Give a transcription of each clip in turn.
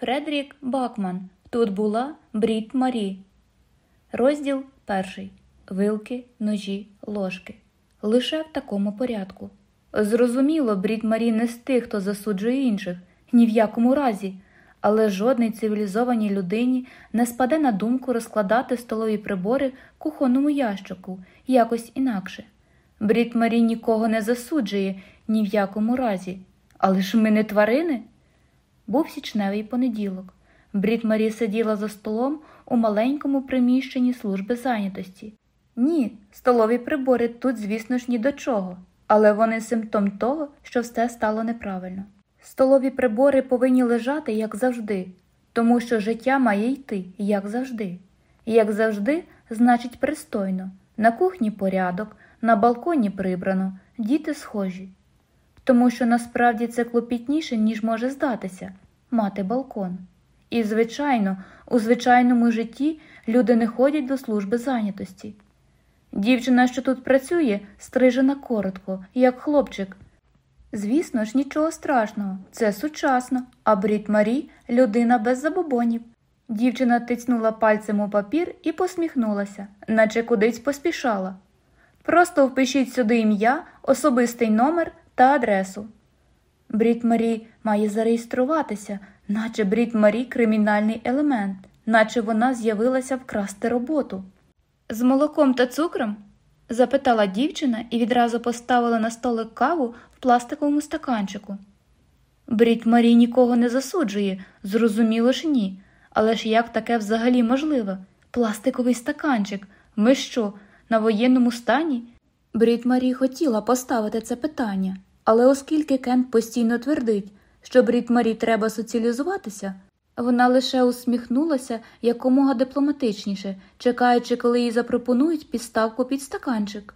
Фредрік Бакман. Тут була Брід Марі. Розділ перший. Вилки, ножі, ложки. Лише в такому порядку. Зрозуміло, Брід Марі не з тих, хто засуджує інших, ні в якому разі, але жодній цивілізованій людині не спаде на думку розкладати столові прибори кухонному ящику якось інакше. Брід Марі нікого не засуджує ні в якому разі. Але ж ми не тварини. Був січневий понеділок. Брід Марі сиділа за столом у маленькому приміщенні служби зайнятості. Ні, столові прибори тут, звісно ж, ні до чого, але вони симптом того, що все стало неправильно. Столові прибори повинні лежати, як завжди, тому що життя має йти, як завжди. Як завжди, значить пристойно. На кухні порядок, на балконі прибрано, діти схожі. Тому що насправді це клопітніше, ніж може здатися мати балкон. І, звичайно, у звичайному житті люди не ходять до служби зайнятості. Дівчина, що тут працює, стрижена коротко, як хлопчик. Звісно ж, нічого страшного, це сучасно, а Брід Марі людина без забобонів. Дівчина тицнула пальцем у папір і посміхнулася, наче кудись поспішала. Просто впишіть сюди ім'я, особистий номер та адресу. Брід Марі має зареєструватися, наче Брід Марі кримінальний елемент, наче вона з'явилася вкрасти роботу. З молоком та цукром? запитала дівчина і відразу поставила на столик каву в пластиковому стаканчику. Брід Марі нікого не засуджує, зрозуміло ж ні. Але ж як таке взагалі можливо? Пластиковий стаканчик. Ми що, на воєнному стані? Брід Марі хотіла поставити це питання, але оскільки Кент постійно твердить, що Брід Марі треба соціалізуватися, вона лише усміхнулася якомога дипломатичніше, чекаючи, коли їй запропонують підставку під стаканчик.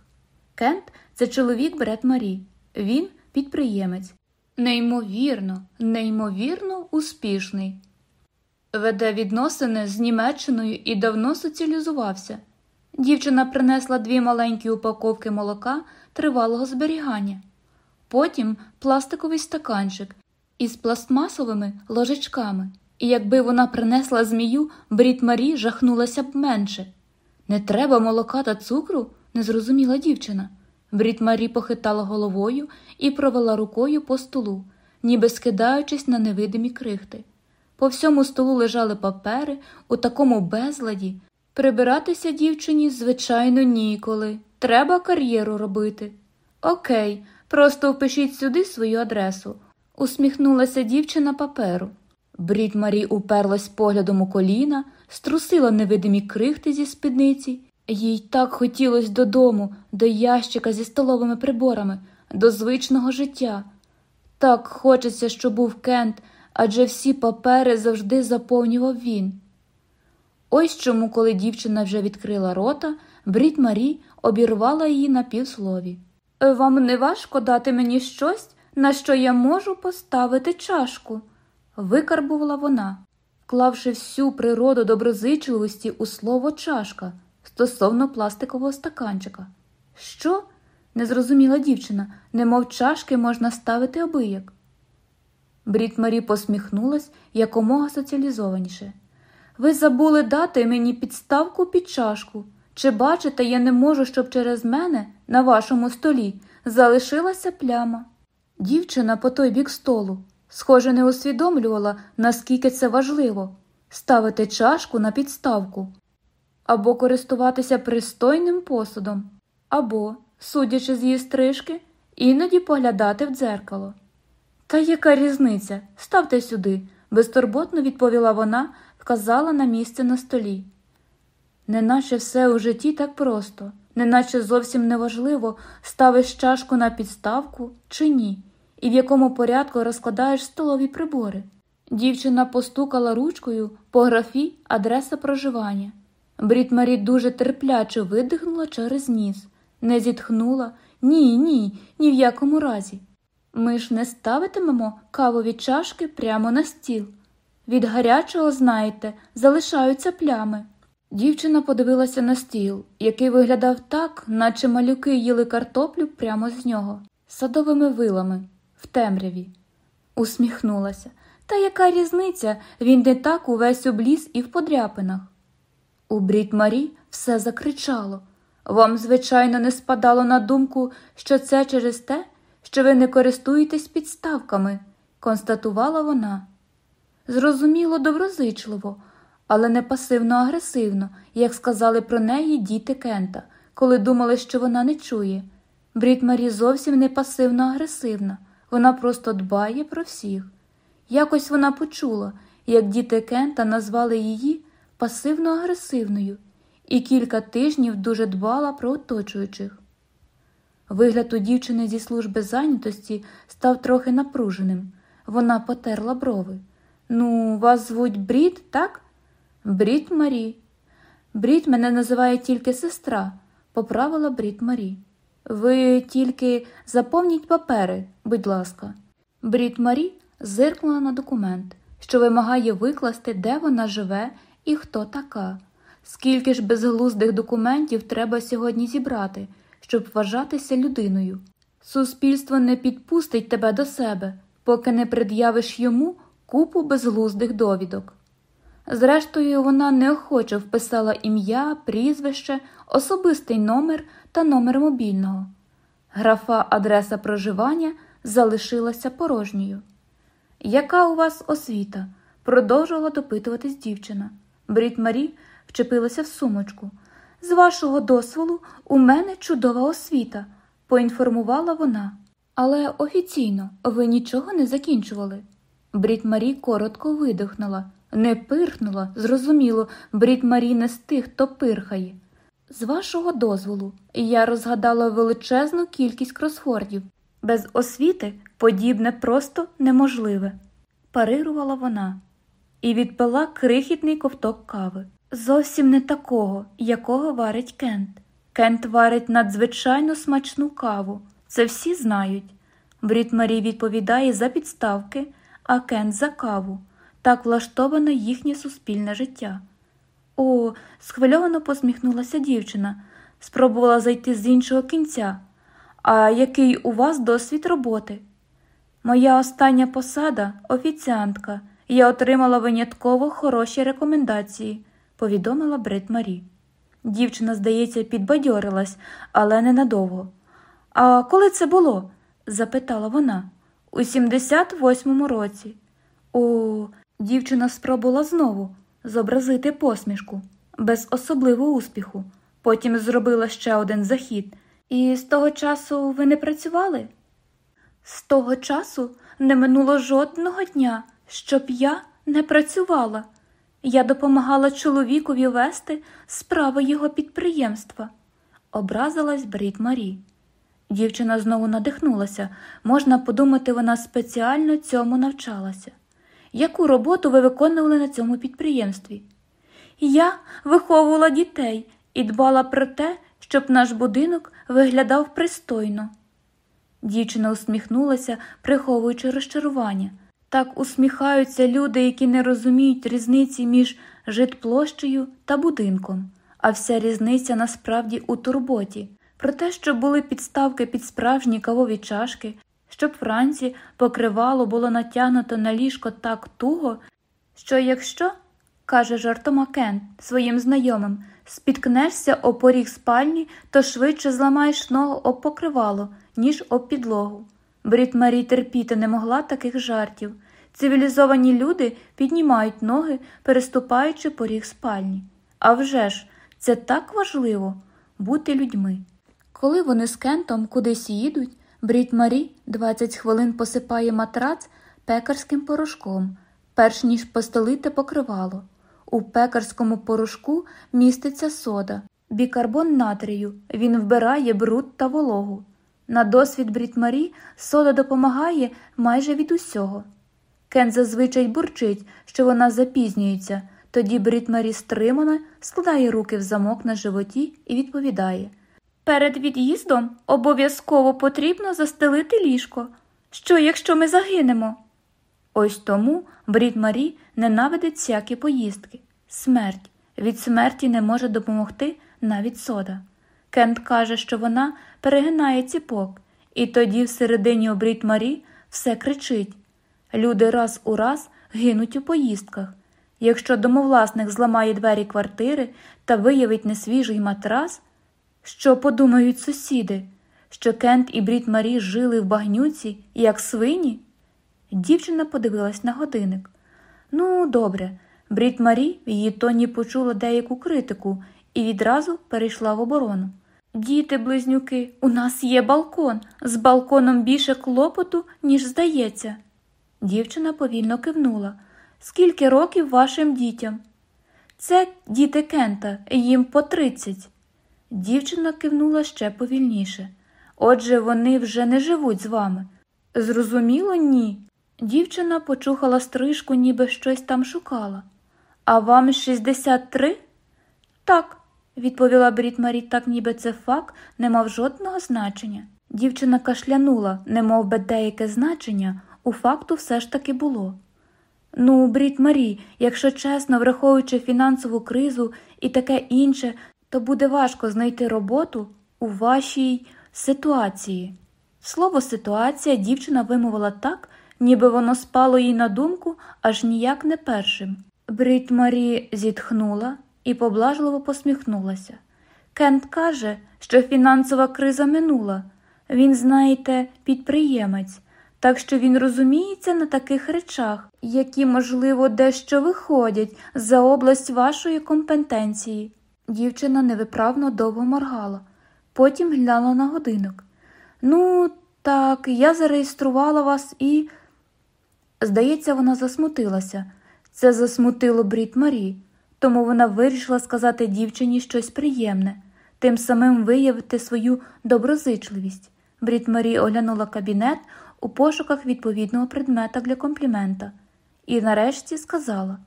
Кент це чоловік Бред Марі, він підприємець. Неймовірно, неймовірно успішний. Веде відносини з Німеччиною і давно соціалізувався. Дівчина принесла дві маленькі упаковки молока тривалого зберігання, потім пластиковий стаканчик із пластмасовими ложечками, і якби вона принесла змію, Брід Марі жахнулася б менше. Не треба молока та цукру? не зрозуміла дівчина. Брід Марі похитала головою і провела рукою по столу, ніби скидаючись на невидимі крихти. По всьому столу лежали папери у такому безладі. Прибиратися дівчині, звичайно, ніколи. Треба кар'єру робити. Окей, просто впишіть сюди свою адресу, усміхнулася дівчина паперу. Брід Марі уперлась поглядом у коліна, струсила невидимі крихти зі спідниці. Їй так хотілося додому, до ящика зі столовими приборами, до звичного життя. Так хочеться, щоб був Кент, адже всі папери завжди заповнював він. Ось чому, коли дівчина вже відкрила рота, Брід Марі обірвала її на півслові. Вам не важко дати мені щось, на що я можу поставити чашку? викарбувала вона, вклавши всю природу доброзичливості у слово чашка стосовно пластикового стаканчика. Що? не зрозуміла дівчина, немов чашки можна ставити обияк. Брід Марі посміхнулась якомога соціалізованіше. Ви забули дати мені підставку під чашку. Чи бачите, я не можу, щоб через мене на вашому столі залишилася пляма? Дівчина по той бік столу, схоже, не усвідомлювала, наскільки це важливо ставити чашку на підставку, або користуватися пристойним посудом, або, судячи з її стрижки, іноді поглядати в дзеркало. Та яка різниця? Ставте сюди, безтурботно відповіла вона, вказала на місце на столі. Неначе все у житті так просто, неначе зовсім неважливо, ставиш чашку на підставку чи ні, і в якому порядку розкладаєш столові прибори. Дівчина постукала ручкою по графі адреса проживання. Брід Марі дуже терпляче видихнула через ніс, не зітхнула ні, ні, ні в якому разі. Ми ж не ставитимемо кавові чашки прямо на стіл. Від гарячого, знаєте, залишаються плями. Дівчина подивилася на стіл, який виглядав так, наче малюки їли картоплю прямо з нього, садовими вилами, в темряві. Усміхнулася. Та яка різниця? Він не так увесь обліз і в подряпинах. У Брід Марі все закричало. Вам, звичайно, не спадало на думку, що це через те, що ви не користуєтесь підставками, констатувала вона. Зрозуміло, доброзичливо, але не пасивно агресивно, як сказали про неї діти Кента, коли думали, що вона не чує. Брід Марі зовсім не пасивно агресивна, вона просто дбає про всіх. Якось вона почула, як діти Кента назвали її пасивно агресивною, і кілька тижнів дуже дбала про оточуючих. Вигляд у дівчини зі служби зайнятості став трохи напруженим. Вона потерла брови. Ну, вас звуть Брід, так? Брід Марі. Брід мене називає тільки сестра, поправила Брід Марі. Ви тільки заповніть папери, будь ласка. Брід Марі зиркнула на документ, що вимагає викласти, де вона живе і хто така. Скільки ж безглуздих документів треба сьогодні зібрати, щоб вважатися людиною? Суспільство не підпустить тебе до себе, поки не пред'явиш йому купу безглуздих довідок. Зрештою, вона неохоче вписала ім'я, прізвище, особистий номер та номер мобільного. Графа адреса проживання залишилася порожньою. Яка у вас освіта? продовжувала допитуватись дівчина. Брід Марі вчепилася в сумочку. З вашого дозволу, у мене чудова освіта, поінформувала вона. Але офіційно ви нічого не закінчували. Брід Марі коротко видихнула, не пирхнула, зрозуміло, Брід Марі не з тих, хто пирхає. З вашого дозволу, я розгадала величезну кількість кросфордів. Без освіти подібне просто неможливе, парирувала вона і відпила крихітний ковток кави. Зовсім не такого, якого варить Кент. Кент варить надзвичайно смачну каву. Це всі знають. Брід Марі відповідає за підставки, а Кент за каву. Так влаштовано їхнє суспільне життя. О, схвильовано посміхнулася дівчина, спробувала зайти з іншого кінця. А який у вас досвід роботи? Моя остання посада офіціантка. Я отримала винятково хороші рекомендації, повідомила Брит Марі. Дівчина, здається, підбадьорилась, але ненадовго. А коли це було? запитала вона. У 78-му році. О, дівчина спробувала знову зобразити посмішку, без особливого успіху. Потім зробила ще один захід. І з того часу ви не працювали? З того часу не минуло жодного дня, щоб я не працювала. Я допомагала чоловікові вести справи його підприємства, образилась Брід Марі. Дівчина знову надихнулася. Можна подумати, вона спеціально цьому навчалася. Яку роботу ви виконували на цьому підприємстві? Я виховувала дітей і дбала про те, щоб наш будинок виглядав пристойно. Дівчина усміхнулася, приховуючи розчарування. Так усміхаються люди, які не розуміють різниці між житплощею та будинком, а вся різниця насправді у турботі, про те, щоб були підставки під справжні кавові чашки, щоб вранці покривало було натягнуто на ліжко так туго, що якщо, каже жартома Кент своїм знайомим, спіткнешся о поріг спальні, то швидше зламаєш ногу об покривало, ніж об підлогу. Брід Марі терпіти не могла таких жартів. Цивілізовані люди піднімають ноги, переступаючи поріг спальні. А вже ж, це так важливо бути людьми. Коли вони з Кентом кудись їдуть, Брід Марі 20 хвилин посипає матрац пекарським порошком, перш ніж постелити покривало. У пекарському порошку міститься сода, бікарбон натрію, він вбирає бруд та вологу. На досвід Брід Марі сода допомагає майже від усього. Кен зазвичай бурчить, що вона запізнюється, тоді Брід Марі стримано складає руки в замок на животі і відповідає Перед від'їздом обов'язково потрібно застелити ліжко. Що, якщо ми загинемо? Ось тому Брід Марі ненавидить всякі поїздки. Смерть. Від смерті не може допомогти навіть сода. Кент каже, що вона перегинає ціпок, і тоді всередині у Брід Марі все кричить. Люди раз у раз гинуть у поїздках. Якщо домовласник зламає двері квартири та виявить несвіжий матрас, що подумають сусіди, що Кент і Брід Марі жили в багнюці, як свині? Дівчина подивилась на годинник. Ну, добре, Брід Марі в її тоні почула деяку критику і відразу перейшла в оборону. Діти, близнюки, у нас є балкон. З балконом більше клопоту, ніж здається. Дівчина повільно кивнула. Скільки років вашим дітям? Це діти Кента, їм по тридцять. Дівчина кивнула ще повільніше. Отже, вони вже не живуть з вами. Зрозуміло, ні. Дівчина почухала стрижку, ніби щось там шукала. А вам 63? Так, відповіла Брід Марі, так ніби це факт не мав жодного значення. Дівчина кашлянула, немов би деяке значення, у факту все ж таки було. Ну, Брід Марі, якщо чесно, враховуючи фінансову кризу і таке інше, то буде важко знайти роботу у вашій ситуації. Слово ситуація дівчина вимовила так, ніби воно спало їй на думку аж ніяк не першим. Брід Марі зітхнула і поблажливо посміхнулася. Кент каже, що фінансова криза минула. Він, знаєте, підприємець, так що він розуміється на таких речах, які, можливо, дещо виходять за область вашої компетенції. Дівчина невиправно довго моргала, потім глянула на годинок. Ну, так, я зареєструвала вас і. Здається, вона засмутилася. Це засмутило Брід Марі, тому вона вирішила сказати дівчині щось приємне, тим самим виявити свою доброзичливість. Брід Марі оглянула кабінет у пошуках відповідного предмета для комплімента і нарешті сказала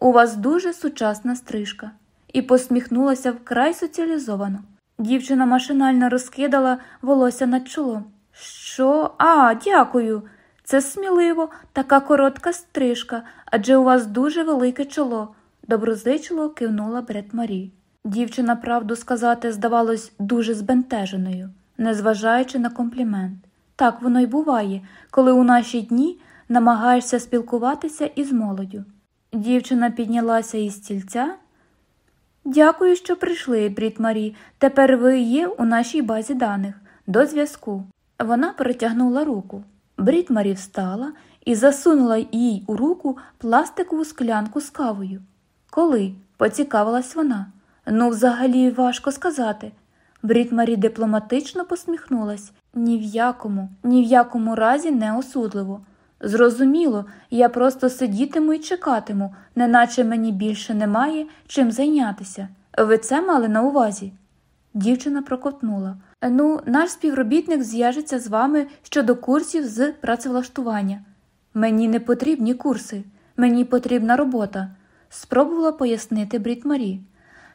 У вас дуже сучасна стрижка, і посміхнулася вкрай соціалізовано. Дівчина машинально розкидала волосся над чолом. Що? А, дякую. Це сміливо, така коротка стрижка, адже у вас дуже велике чоло, доброзичливо кивнула Бред Марі. Дівчина, правду сказати, здавалось, дуже збентеженою, незважаючи на комплімент. Так воно й буває, коли у наші дні намагаєшся спілкуватися із молоддю. Дівчина піднялася із стільця. Дякую, що прийшли, Брід Марі. Тепер ви є у нашій базі даних. До зв'язку. Вона перетягнула руку. Брід Марі встала і засунула їй у руку пластикову склянку з кавою. Коли? поцікавилась вона. Ну, взагалі, важко сказати. Брід Марі дипломатично посміхнулась. Ні в якому, ні в якому разі не осудливо. Зрозуміло, я просто сидітиму і чекатиму, неначе мені більше немає чим зайнятися. Ви це мали на увазі? Дівчина прокотнула. Ну, наш співробітник зв'яжеться з вами щодо курсів з працевлаштування. Мені не потрібні курси, мені потрібна робота, спробувала пояснити Брід Марі.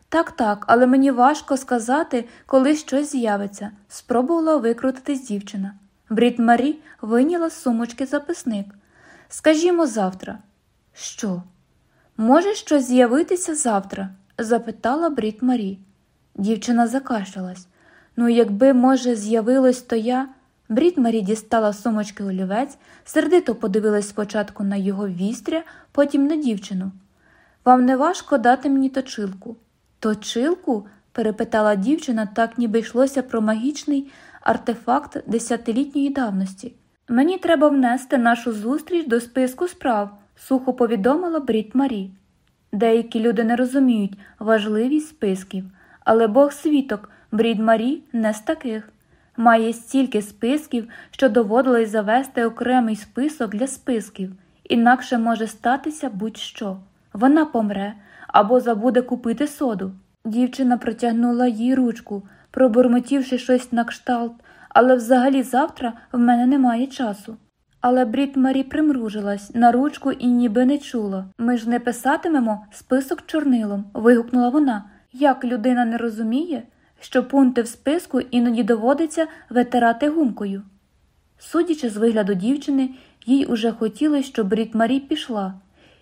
Так, так, але мені важко сказати, коли щось з'явиться, спробувала викрутитись дівчина. Брід Марі вийняла з сумочки записник. Скажімо, завтра. Що? Може щось з'явитися завтра? запитала Брід Марі. Дівчина закашлялась. Ну, якби, може, з'явилось, то я. Брід Марі дістала сумочки олівець, сердито подивилась спочатку на його вістря, потім на дівчину. Вам не важко дати мені точилку? Точилку? перепитала дівчина, так ніби йшлося про магічний артефакт десятилітньої давності. Мені треба внести нашу зустріч до списку справ, сухо повідомила Брід Марі. Деякі люди не розуміють важливість списків, але Бог світок Брід Марі не з таких. Має стільки списків, що доводилось завести окремий список для списків, інакше може статися будь-що. Вона помре або забуде купити соду. Дівчина протягнула їй ручку, пробурмотівши щось на кшталт, але взагалі завтра в мене немає часу. Але Брід Марі примружилась на ручку і ніби не чула. Ми ж не писатимемо список чорнилом, вигукнула вона. Як людина не розуміє, що пункти в списку іноді доводиться витирати гумкою. Судячи з вигляду дівчини, їй уже хотілося, щоб Брід Марі пішла.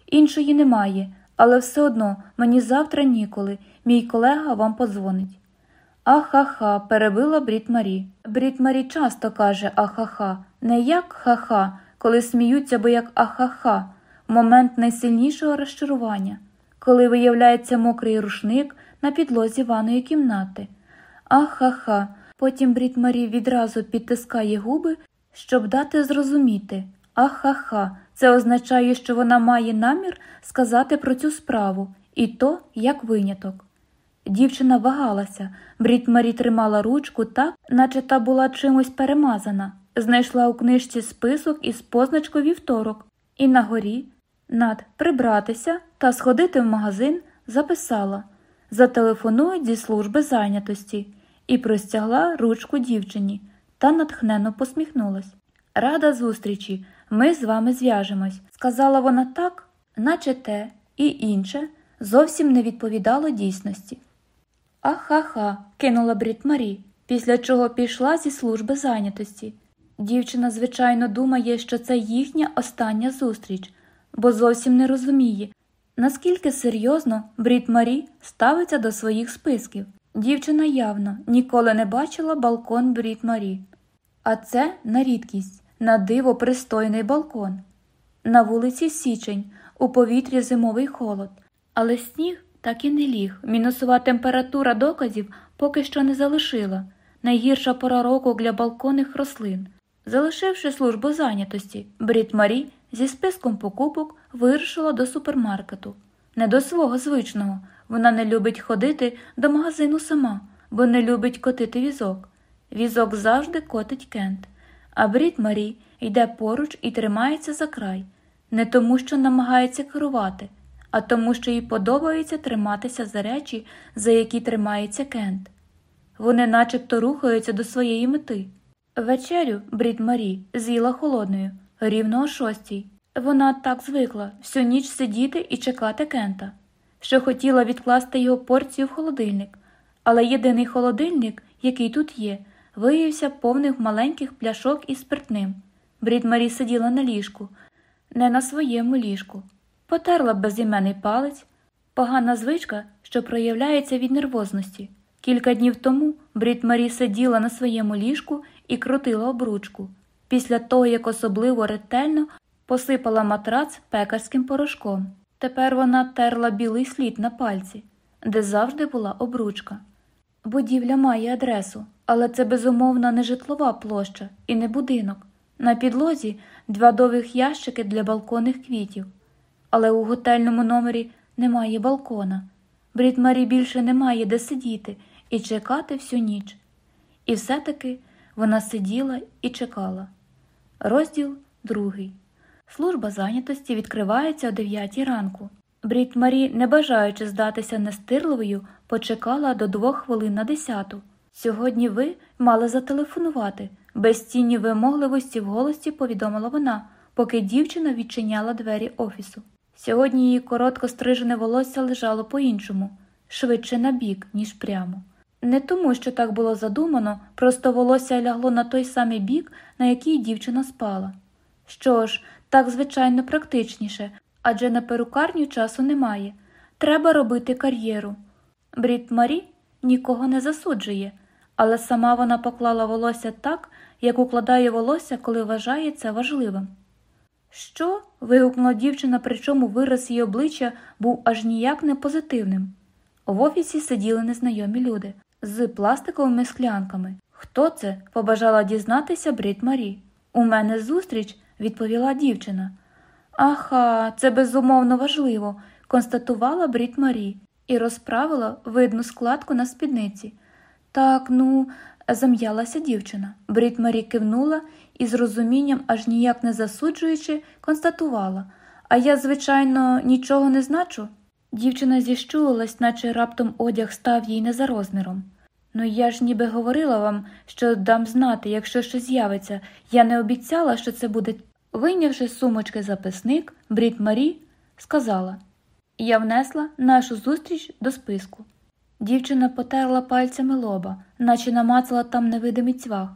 Іншої немає, але все одно мені завтра ніколи, мій колега вам подзвонить. Ахаха, перебила Брід Марі. Брід Марі часто каже ахаха, не як ха-ха, коли сміються, бо як ахаха. момент найсильнішого розчарування, коли виявляється мокрий рушник на підлозі ванної кімнати. Ах-ха-ха, потім Брід Марі відразу підтискає губи, щоб дати зрозуміти. Ах-ха-ха, це означає, що вона має намір сказати про цю справу, і то як виняток. Дівчина вагалася, Брід Марі тримала ручку так, наче та була чимось перемазана, знайшла у книжці список із позначкою вівторок, і на горі над прибратися та сходити в магазин записала. Зателефонують зі служби зайнятості і простягла ручку дівчині та натхненно посміхнулась. Рада зустрічі, ми з вами зв'яжемось, сказала вона так, наче те і інше зовсім не відповідало дійсності. Аха-ха, кинула Брід Марі, після чого пішла зі служби зайнятості. Дівчина, звичайно, думає, що це їхня остання зустріч, бо зовсім не розуміє, наскільки серйозно Брід Марі ставиться до своїх списків. Дівчина явно ніколи не бачила балкон Брід Марі. А це на рідкість, на диво пристойний балкон. На вулиці Січень, у повітрі зимовий холод, але сніг так і не ліг. Мінусова температура доказів поки що не залишила найгірша пора року для балконних рослин. Залишивши службу зайнятості, Брід Марі зі списком покупок вирушила до супермаркету. Не до свого звичного. Вона не любить ходити до магазину сама, бо не любить котити візок. Візок завжди котить кент. А Брід Марі йде поруч і тримається за край, не тому, що намагається керувати, а тому, що їй подобається триматися за речі, за які тримається кент. Вони начебто рухаються до своєї мети. Вечерю Брід Марі з'їла холодною, рівно о шостій. Вона так звикла всю ніч сидіти і чекати кента, що хотіла відкласти його порцію в холодильник, але єдиний холодильник, який тут є, виявився повних маленьких пляшок із спиртним. Брід Марі сиділа на ліжку, не на своєму ліжку, потерла безіменний палець, погана звичка, що проявляється від нервозності. Кілька днів тому Брід Марі сиділа на своєму ліжку і крутила обручку, після того, як особливо ретельно посипала матрац пекарським порошком. Тепер вона терла білий слід на пальці, де завжди була обручка. Будівля має адресу, але це безумовно не житлова площа і не будинок. На підлозі два довгих ящики для балконних квітів, але у готельному номері немає балкона. Брід Марі більше немає де сидіти і чекати всю ніч. І все-таки вона сиділа і чекала. Розділ другий. Служба зайнятості відкривається о 9 ранку. Брід Марі, не бажаючи здатися нестирливою, почекала до двох хвилин на десяту. Сьогодні ви мали зателефонувати, без тіні вимогливості в голосі повідомила вона, поки дівчина відчиняла двері офісу. Сьогодні її коротко стрижене волосся лежало по-іншому, швидше на бік, ніж прямо. Не тому, що так було задумано, просто волосся лягло на той самий бік, на який дівчина спала. Що ж, так звичайно практичніше, адже на перукарню часу немає. Треба робити кар'єру. Брід Марі нікого не засуджує, але сама вона поклала волосся так, як укладає волосся, коли вважає це важливим. Що? вигукнула дівчина, причому вираз її обличчя був аж ніяк не позитивним. В офісі сиділи незнайомі люди з пластиковими склянками. Хто це? побажала дізнатися Брід Марі. У мене зустріч, відповіла дівчина. Аха, це безумовно важливо, констатувала Брід Марі і розправила видну складку на спідниці. Так, ну, зам'ялася дівчина. Брід Марі кивнула і з розумінням, аж ніяк не засуджуючи, констатувала А я, звичайно, нічого не значу. Дівчина зіщулилась, наче раптом одяг став їй не за розміром. Ну, я ж ніби говорила вам, що дам знати, якщо щось з'явиться. Я не обіцяла, що це буде. Вийнявши з сумочки записник, Брід Марі сказала Я внесла нашу зустріч до списку. Дівчина потерла пальцями лоба, наче намацала там невидимий цвях.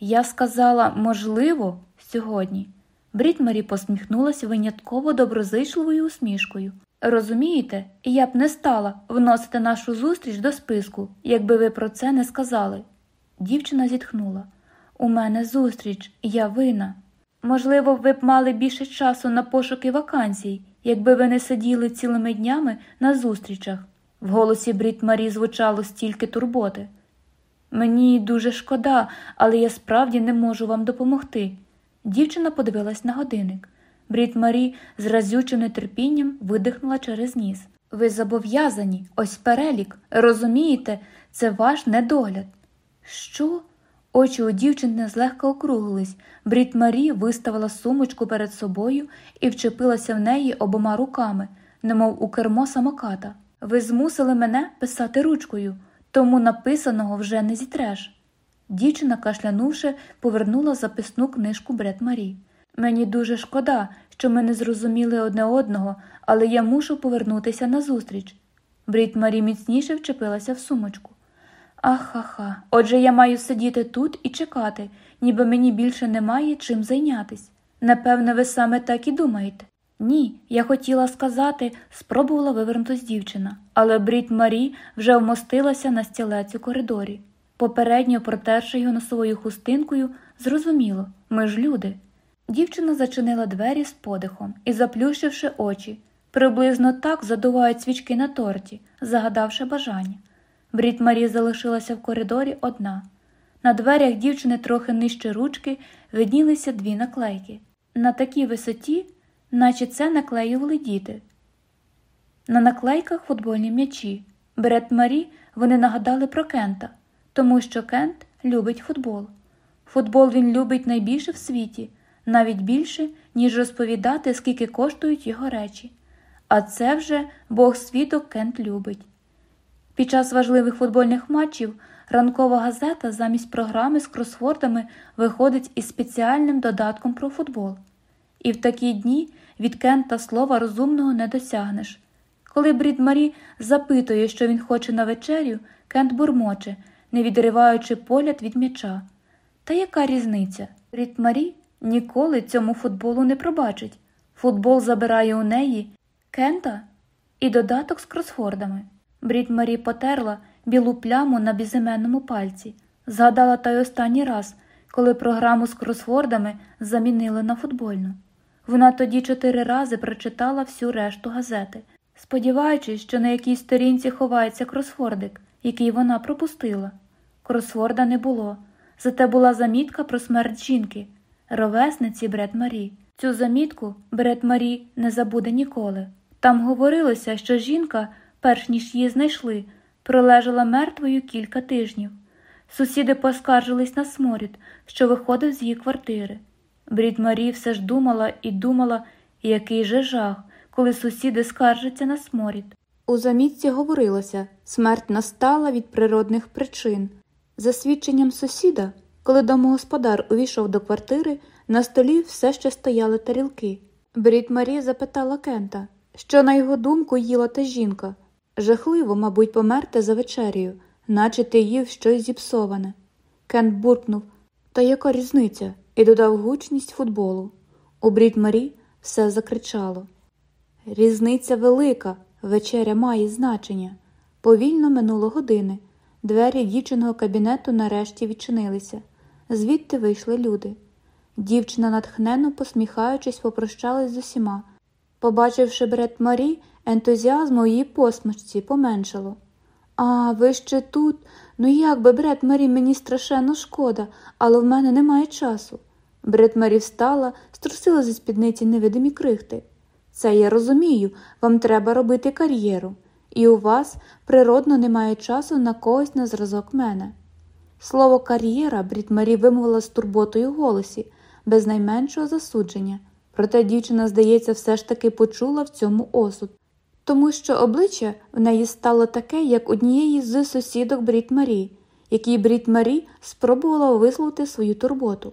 Я сказала, можливо, сьогодні. Брід Марі посміхнулася винятково доброзичливою усмішкою. Розумієте, я б не стала вносити нашу зустріч до списку, якби ви про це не сказали. Дівчина зітхнула. У мене зустріч, я вина. Можливо, ви б мали більше часу на пошуки вакансій, якби ви не сиділи цілими днями на зустрічах. В голосі Брід Марі звучало стільки турботи. Мені дуже шкода, але я справді не можу вам допомогти. Дівчина подивилась на годинник. Брід Марі з разючим нетерпінням видихнула через ніс. Ви зобов'язані, ось перелік. Розумієте, це ваш недогляд. Що? Очі у дівчини злегка округлились. Брід Марі виставила сумочку перед собою і вчепилася в неї обома руками, немов у кермо самоката. Ви змусили мене писати ручкою, тому написаного вже не зітреш. Дівчина, кашлянувши, повернула записну книжку Бред Марі. Мені дуже шкода, що ми не зрозуміли одне одного, але я мушу повернутися назустріч. Брід Марі міцніше вчепилася в сумочку. Ах ха отже я маю сидіти тут і чекати, ніби мені більше немає чим зайнятись. Напевне, ви саме так і думаєте. Ні, я хотіла сказати, спробувала вивернутись дівчина, але Брід Марі вже вмостилася на стілець у коридорі. Попередньо протерши його носовою хустинкою, зрозуміло, ми ж люди. Дівчина зачинила двері з подихом і, заплющивши очі, приблизно так задувають свічки на торті, загадавши бажання. Брід Марі залишилася в коридорі одна. На дверях дівчини трохи нижче ручки виднілися дві наклейки. На такій висоті, наче це наклеювали діти. На наклейках футбольні м'ячі. Бред Марі вони нагадали про Кента, тому що Кент любить футбол. Футбол він любить найбільше в світі, навіть більше, ніж розповідати, скільки коштують його речі. А це вже Бог світок Кент любить. Під час важливих футбольних матчів ранкова газета замість програми з кросвордами виходить із спеціальним додатком про футбол. І в такі дні від Кента слова розумного не досягнеш. Коли Брід Марі запитує, що він хоче на вечерю, Кент бурмоче, не відриваючи погляд від м'яча. Та яка різниця? Брід Марі ніколи цьому футболу не пробачить. Футбол забирає у неї Кента і додаток з кросфордами. Брід Марі потерла білу пляму на безіменному пальці, згадала той останній раз, коли програму з кросфордами замінили на футбольну. Вона тоді чотири рази прочитала всю решту газети, сподіваючись, що на якійсь сторінці ховається кросфордик, який вона пропустила. Кросфорда не було, зате була замітка про смерть жінки, ровесниці Бред Марі. Цю замітку Бред Марі не забуде ніколи. Там говорилося, що жінка перш ніж її знайшли, пролежала мертвою кілька тижнів. Сусіди поскаржились на сморід, що виходив з її квартири. Брід Марі все ж думала і думала, який же жах, коли сусіди скаржаться на сморід. У замітці говорилося смерть настала від природних причин. За свідченням сусіда, коли домогосподар увійшов до квартири, на столі все ще стояли тарілки. Брід Марі запитала Кента, що, на його думку, їла та жінка. Жахливо, мабуть, померти за вечерію, наче ти їв щось зіпсоване. Кент буркнув Та яка різниця? І додав гучність футболу. У Брід Марі все закричало. Різниця велика, вечеря має значення. Повільно минуло години. Двері дівчиного кабінету нарешті відчинилися. Звідти вийшли люди. Дівчина, натхненно посміхаючись, попрощалась з усіма. Побачивши Бред Марі, ентузіазм у її посмішці поменшало. А, ви ще тут? Ну як би, Бред Марі, мені страшенно шкода, але в мене немає часу. Бред Марі встала, струсила зі спідниці невидимі крихти. Це я розумію, вам треба робити кар'єру, і у вас природно немає часу на когось на зразок мене. Слово кар'єра Брід Марі вимовила з турботою в голосі, без найменшого засудження. Проте дівчина, здається, все ж таки почула в цьому осуд, тому що обличчя в неї стало таке, як однієї з сусідок Брід Марі, якій Брід Марі спробувала висловити свою турботу.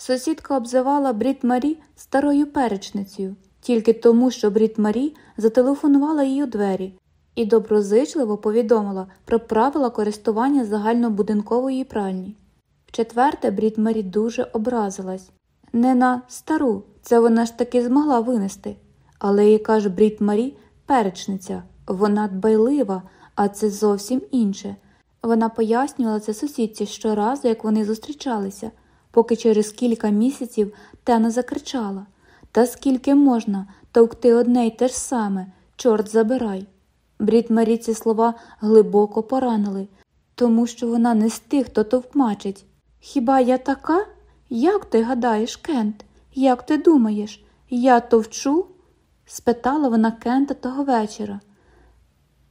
Сусідка обзивала Брід Марі старою перечницею, тільки тому, що Брід Марі зателефонувала їй у двері і доброзичливо повідомила про правила користування загальнобудинкової пральні. Вчетверте, Брід Марі дуже образилась не на стару, це вона ж таки змогла винести, але яка ж Брід Марі перечниця, вона дбайлива, а це зовсім інше. Вона пояснювала це сусідці щоразу, як вони зустрічалися поки через кілька місяців Тена закричала Та скільки можна товкти одне й те ж саме, чорт забирай. Брід Марі ці слова глибоко поранили, тому що вона не з тих, хто товкмачить. Хіба я така? Як ти гадаєш, Кент? Як ти думаєш, я товчу? спитала вона Кента того вечора.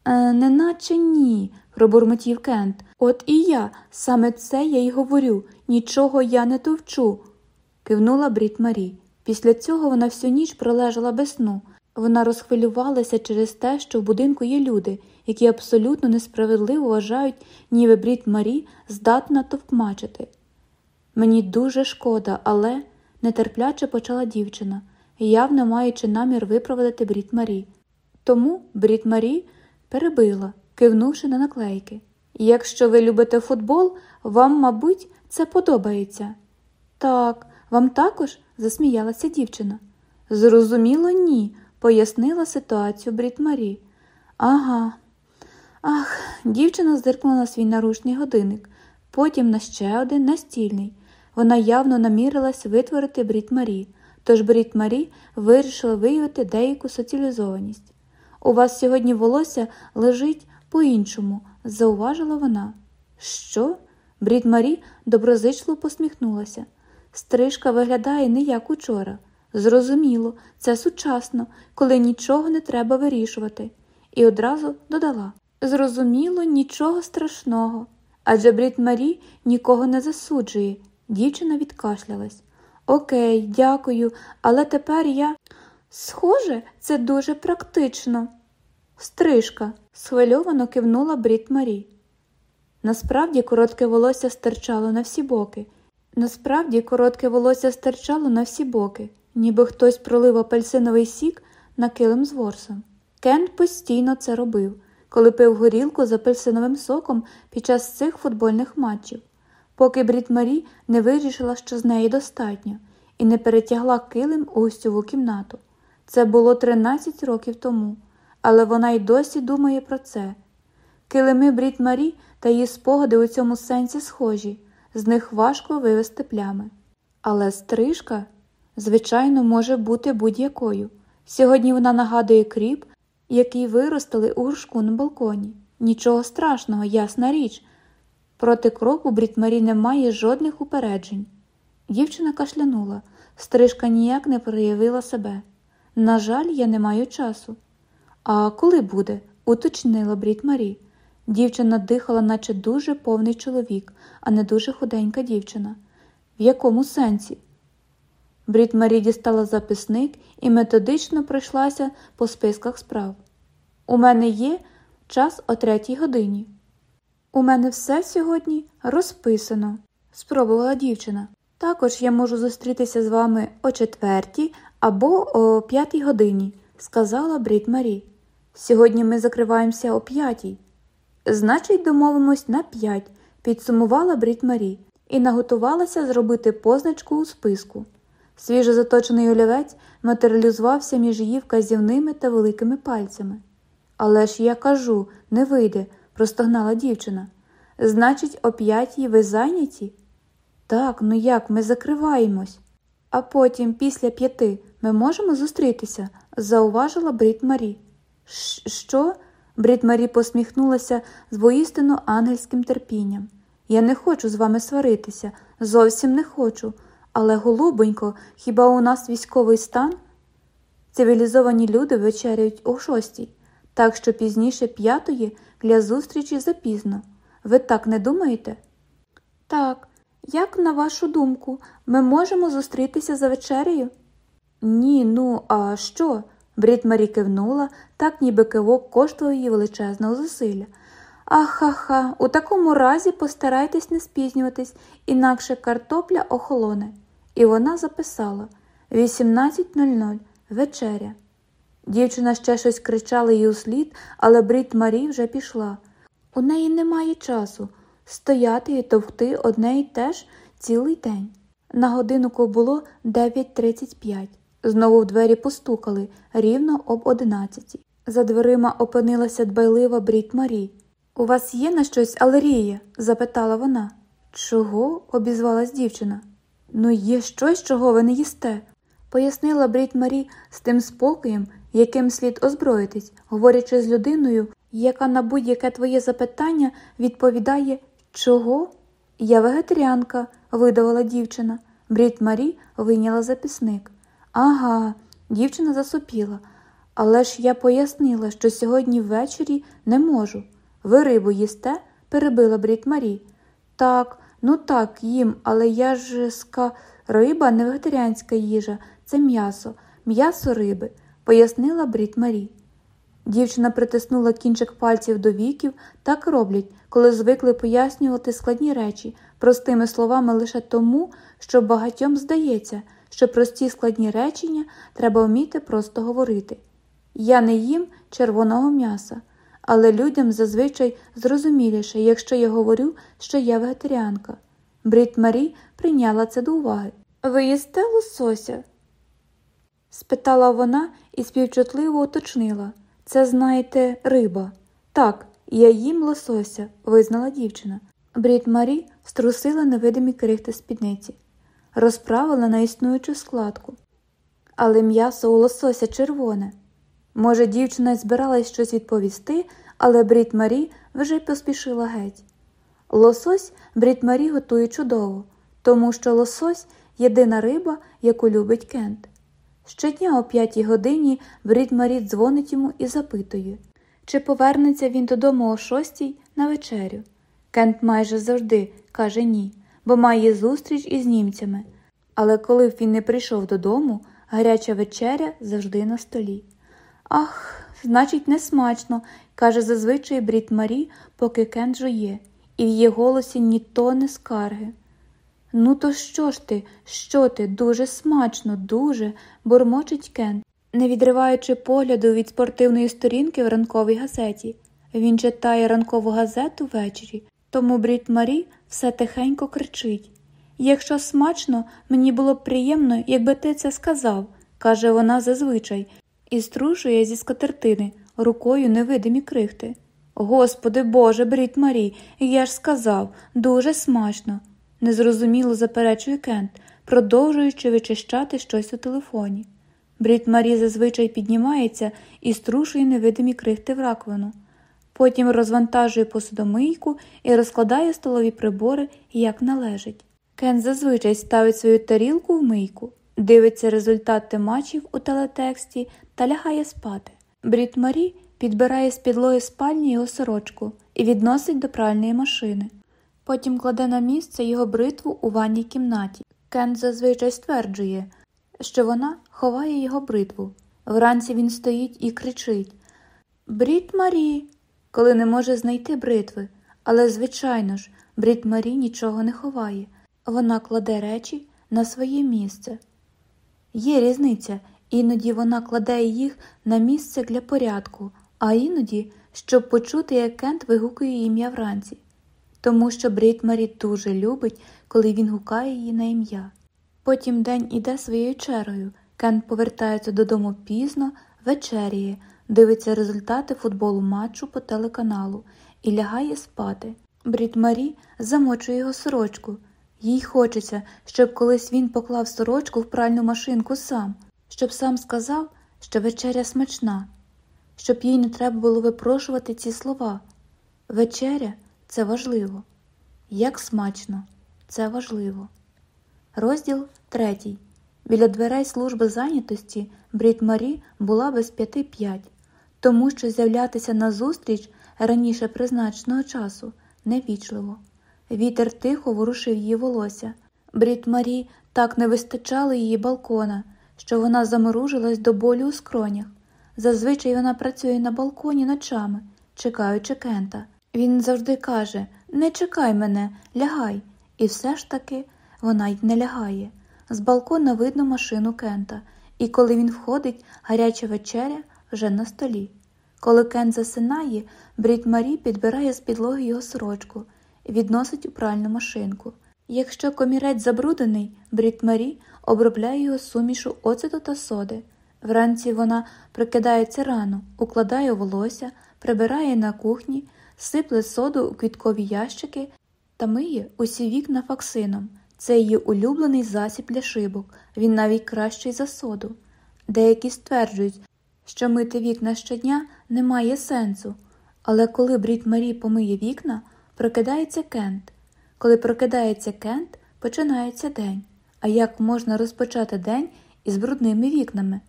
«Е, Неначе ні, пробурмотів Кент. От і я, саме це я й говорю, нічого я не товчу, кивнула Брід Марі. Після цього вона всю ніч пролежала без сну. Вона розхвилювалася через те, що в будинку є люди, які абсолютно несправедливо вважають, ніби Брід Марі здатна товкмачити. Мені дуже шкода, але нетерпляче почала дівчина, явно маючи намір виправдати Брід Марі. Тому Брід Марі перебила, кивнувши на наклейки. Якщо ви любите футбол, вам, мабуть, це подобається. Так, вам також? засміялася дівчина. Зрозуміло, ні, пояснила ситуацію Брід Марі. Ага. Ах, дівчина зиркнула на свій наручний годинник, потім на ще один настільний. Вона явно намірилась витворити Брід тож Брід Марі вирішила виявити деяку соціалізованість. У вас сьогодні волосся лежить по-іншому, зауважила вона. Що? Брід Марі доброзичливо посміхнулася. Стрижка виглядає не як учора. Зрозуміло, це сучасно, коли нічого не треба вирішувати. І одразу додала Зрозуміло, нічого страшного. Адже Брід Марі нікого не засуджує. Дівчина відкашлялась. Окей, дякую, але тепер я. Схоже, це дуже практично. Стрижка, схвильовано кивнула Брід Марі. Насправді коротке волосся стирчало на всі боки. Насправді коротке волосся стирчало на всі боки, ніби хтось пролив апельсиновий сік на килим з ворсом. Кент постійно це робив, коли пив горілку з апельсиновим соком під час цих футбольних матчів, поки Брід Марі не вирішила, що з неї достатньо, і не перетягла килим у гостьову кімнату. Це було 13 років тому, але вона й досі думає про це. Килими Брід Марі та її спогади у цьому сенсі схожі, з них важко вивести плями. Але стрижка, звичайно, може бути будь-якою. Сьогодні вона нагадує кріп, який виростили у горшку на балконі. Нічого страшного, ясна річ. Проти кропу Брід Марі немає жодних упереджень. Дівчина кашлянула, стрижка ніяк не проявила себе. На жаль, я не маю часу. А коли буде? уточнила Брід Марі. Дівчина дихала, наче дуже повний чоловік, а не дуже худенька дівчина. В якому сенсі? Брід Марі дістала записник і методично пройшлася по списках справ. У мене є час о третій годині. У мене все сьогодні розписано, спробувала дівчина. Також я можу зустрітися з вами о четвертій або о п'ятій годині, сказала Брід Марі. Сьогодні ми закриваємося о п'ятій. Значить, домовимось на п'ять, підсумувала Брід Марі і наготувалася зробити позначку у списку. Свіжо заточений олівець матеріалізувався між її вказівними та великими пальцями. Але ж я кажу, не вийде, простогнала дівчина. Значить, о п'ятій ви зайняті? Так, ну як, ми закриваємось. А потім, після п'яти, ми можемо зустрітися, зауважила Брід Марі. Що? Брід Марі посміхнулася з воістину ангельським терпінням. Я не хочу з вами сваритися, зовсім не хочу. Але, голубонько, хіба у нас військовий стан? Цивілізовані люди вечеряють о шостій, так що пізніше п'ятої для зустрічі запізно. Ви так не думаєте? Так, як на вашу думку, ми можемо зустрітися за вечерею? Ні, ну, а що? Брід Марі кивнула, так ніби кивок коштував її величезного зусилля. Ахаха, у такому разі постарайтесь не спізнюватись, інакше картопля охолоне. І вона записала 18.00 вечеря. Дівчина ще щось кричала їй услід, але Брід Марі вже пішла. У неї немає часу стояти і товкти одне й те ж цілий день. На годиннику було 9.35. Знову в двері постукали рівно об одинадцятій. За дверима опинилася дбайлива Брід Марі. У вас є на щось алерія? запитала вона. Чого? обізвалась дівчина. Ну, є щось, чого ви не їсте, пояснила Брід Марі з тим спокоєм, яким слід озброїтись, говорячи з людиною, яка на будь-яке твоє запитання відповідає чого? Я вегетаріанка, видавала дівчина. Брід Марі вийняла записник. Ага, дівчина засопіла. Але ж я пояснила, що сьогодні ввечері не можу. Ви рибу їсте? перебила Брід Марі. Так, ну так, їм, але я ж ска риба не вегетаріанська їжа, це м'ясо, м'ясо риби, пояснила Брід Марі. Дівчина притиснула кінчик пальців до віків, так роблять, коли звикли пояснювати складні речі простими словами лише тому, що багатьом здається, що прості складні речення треба вміти просто говорити. Я не їм червоного м'яса, але людям зазвичай зрозуміліше, якщо я говорю, що я вегетаріанка. Брід Марі прийняла це до уваги. Ви їсте лосося? спитала вона і співчутливо уточнила. Це, знаєте, риба. Так, я їм лосося, визнала дівчина. Брід Марі струсила невидимі крихти спідниці, розправила на існуючу складку. Але м'ясо у лосося червоне. Може, дівчина збиралась щось відповісти, але Брід Марі вже поспішила геть. Лосось Брід Марі готує чудово, тому що лосось єдина риба, яку любить Кент. Щодня о п'ятій годині Брід Марі дзвонить йому і запитує, чи повернеться він додому о шостій на вечерю. Кент майже завжди каже ні, бо має зустріч із німцями. Але коли б він не прийшов додому, гаряча вечеря завжди на столі. Ах, значить, не смачно, каже зазвичай Брід Марі, поки Кент жує, і в її голосі ні то не скарги. Ну, то що ж ти, що ти, дуже смачно, дуже, бурмочить Кент, не відриваючи погляду від спортивної сторінки в ранковій газеті. Він читає ранкову газету ввечері, тому Брід Марі все тихенько кричить. Якщо смачно, мені було б приємно, якби ти це сказав, каже вона зазвичай, і струшує зі скатертини рукою невидимі крихти. Господи Боже, Брід Марі, я ж сказав, дуже смачно, незрозуміло заперечує Кент, продовжуючи вичищати щось у телефоні. Брід Марі зазвичай піднімається і струшує невидимі крихти в раковину. Потім розвантажує посудомийку і розкладає столові прибори, як належить. Кен зазвичай ставить свою тарілку в мийку, дивиться результати матчів у телетексті та лягає спати. Брід Марі підбирає з підлоги спальні його сорочку і відносить до пральної машини. Потім кладе на місце його бритву у ванній кімнаті. Кен зазвичай стверджує, що вона ховає його бритву. Вранці він стоїть і кричить Брід Марі, коли не може знайти бритви. Але, звичайно ж, Брід Марі нічого не ховає. Вона кладе речі на своє місце. Є різниця, іноді вона кладе їх на місце для порядку, а іноді, щоб почути, як Кент вигукує ім'я вранці, тому що Брід Марі дуже любить, коли він гукає її на ім'я. Потім день іде своєю чергою. Кент повертається додому пізно, вечеряє, дивиться результати футболу матчу по телеканалу і лягає спати. Брід Марі замочує його сорочку. Їй хочеться, щоб колись він поклав сорочку в пральну машинку сам, щоб сам сказав, що вечеря смачна, щоб їй не треба було випрошувати ці слова. Вечеря це важливо. Як смачно, це важливо. Розділ третій. Біля дверей служби зайнятості Брід Марі була без п'яти п'ять, тому що з'являтися на зустріч раніше призначеного часу невічливо. Вітер тихо ворушив її волосся. Брід Марі так не вистачало її балкона, що вона заморужилась до болю у скронях. Зазвичай вона працює на балконі ночами, чекаючи Кента. Він завжди каже Не чекай мене, лягай. І все ж таки вона й не лягає. З балкона видно машину Кента, і коли він входить, гаряча вечеря вже на столі. Коли Кент засинає, Брід Марі підбирає з підлоги його сорочку і відносить у пральну машинку. Якщо комірець забруднений, Брід Марі обробляє його сумішу оцету та соди. Вранці вона прикидається рано, укладає волосся, прибирає на кухні, сипле соду у квіткові ящики та миє усі вікна факсином, Це її улюблений засіб для шибок, він навіть кращий за соду. Деякі стверджують, що мити вікна щодня не має сенсу, але коли Брід Марі помиє вікна, прокидається Кент. Коли прокидається Кент, починається день. А як можна розпочати день із брудними вікнами?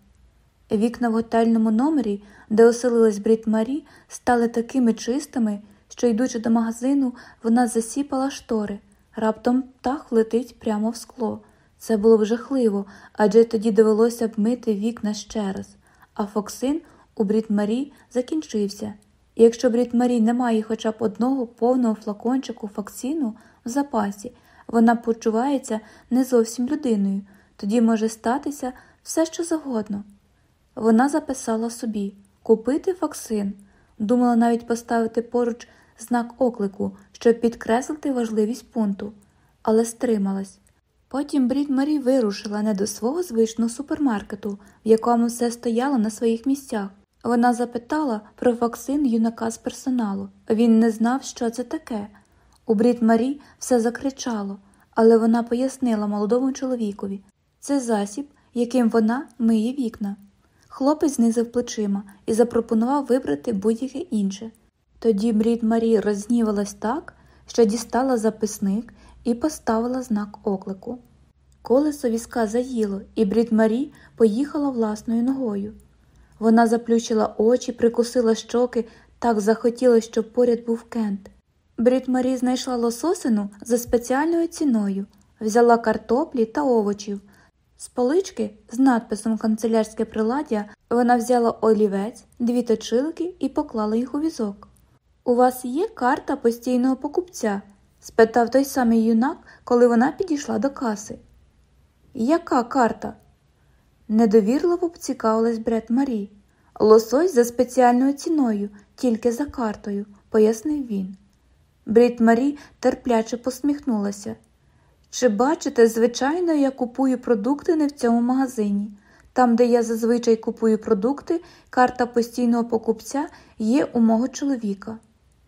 Вікна в готельному номері, де оселилась Брід Марі, стали такими чистими, що, йдучи до магазину, вона засіпала штори. Раптом птах летить прямо в скло. Це було б жахливо, адже тоді довелося б мити вікна ще раз. А Фоксин у Брід Марі закінчився. І якщо Брід Марі не має хоча б одного повного флакончику фоксину в запасі, вона почувається не зовсім людиною, тоді може статися все, що завгодно. Вона записала собі купити фоксин, думала навіть поставити поруч знак оклику, щоб підкреслити важливість пункту, але стрималась. Потім Брід Марі вирушила не до свого звичного супермаркету, в якому все стояло на своїх місцях. Вона запитала про вакцин юнака з персоналу. Він не знав, що це таке. У Брід Марі все закричало, але вона пояснила молодому чоловікові це засіб, яким вона миє вікна. Хлопець знизив плечима і запропонував вибрати будь-яке інше. Тоді Брід Марі рознівалась так, що дістала записник і поставила знак оклику. Колесо візка заїло, і Брід Марі поїхала власною ногою. Вона заплющила очі, прикусила щоки, так захотіла, щоб поряд був Кент. Брід Марі знайшла лососину за спеціальною ціною, взяла картоплі та овочів. З полички з надписом канцелярське приладдя вона взяла олівець, дві точилки і поклала їх у візок. У вас є карта постійного покупця? спитав той самий юнак, коли вона підійшла до каси. Яка карта? Недовірливо поцікавилась Бред Марі. Лосось за спеціальною ціною, тільки за картою, пояснив він. Брід Марі терпляче посміхнулася. Чи бачите, звичайно, я купую продукти не в цьому магазині. Там, де я зазвичай купую продукти, карта постійного покупця є у мого чоловіка.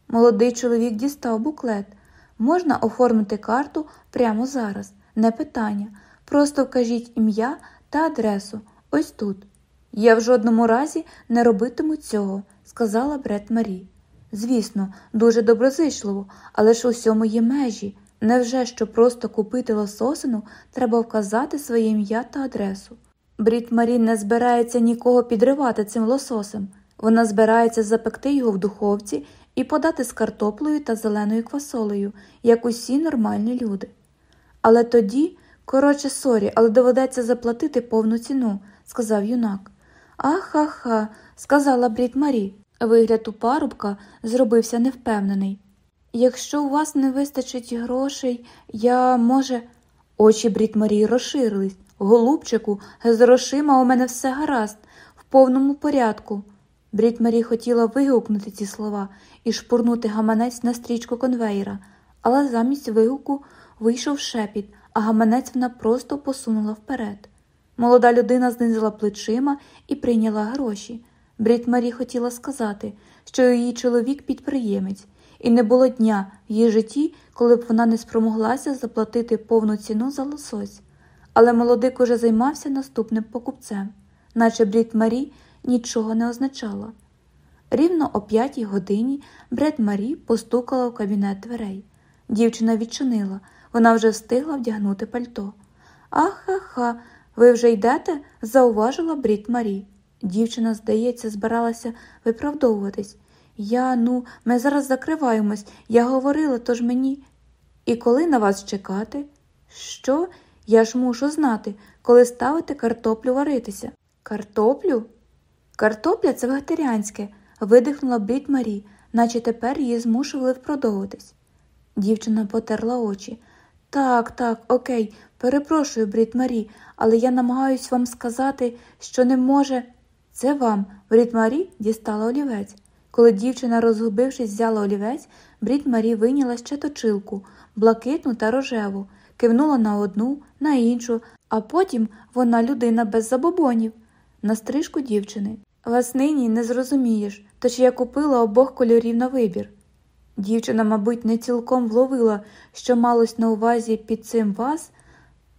Молодий чоловік дістав буклет. Можна оформити карту прямо зараз, не питання. Просто вкажіть ім'я та адресу ось тут. Я в жодному разі не робитиму цього, сказала Бред Марі. Звісно, дуже доброзичливо, але ж усьому є межі. Невже щоб просто купити лососину треба вказати своє ім'я та адресу? Брітт-Марі не збирається нікого підривати цим лососем. Вона збирається запекти його в духовці і подати з картоплею та зеленою квасолею, як усі нормальні люди. Але тоді, коротше, sorry, але доведеться заплатити повну ціну, сказав юнак. Аха-ха, сказала Брід Марі. Вигляд у парубка зробився невпевнений. Якщо у вас не вистачить грошей, я, може. Очі Брід Марії розширились. Голубчику, з грошима у мене все гаразд, в повному порядку. Брід Марі хотіла вигукнути ці слова і шпурнути гаманець на стрічку конвейера, але замість вигуку вийшов шепіт, а гаманець вона просто посунула вперед. Молода людина знизила плечима і прийняла гроші. Брід Марі хотіла сказати, що її чоловік підприємець, і не було дня в її житті, коли б вона не спромоглася заплатити повну ціну за лосось. Але молодик уже займався наступним покупцем, наче Брід Марі нічого не означала. Рівно о п'ятій годині Бред Марі постукала в кабінет дверей. Дівчина відчинила, вона вже встигла вдягнути пальто. Аха-ха, ви вже йдете? зауважила Брід Марі. Дівчина, здається, збиралася виправдовуватись. Я, ну, ми зараз закриваємось, я говорила, тож мені. І коли на вас чекати? Що? Я ж мушу знати, коли ставити картоплю варитися. Картоплю? Картопля це вегетаріанське, видихнула Брід Марі, наче тепер її змушували впродовуватись. Дівчина потерла очі. Так, так, окей, перепрошую, Брід Марі, але я намагаюсь вам сказати, що не може. Це вам, Брід Марі дістала олівець. Коли дівчина, розгубившись, взяла олівець, Брід Марі вийняла ще точилку, блакитну та рожеву, кивнула на одну, на іншу, а потім вона людина без забобонів, на стрижку дівчини. Вас нині не зрозумієш, тож я купила обох кольорів на вибір. Дівчина, мабуть, не цілком вловила, що малось на увазі під цим вас.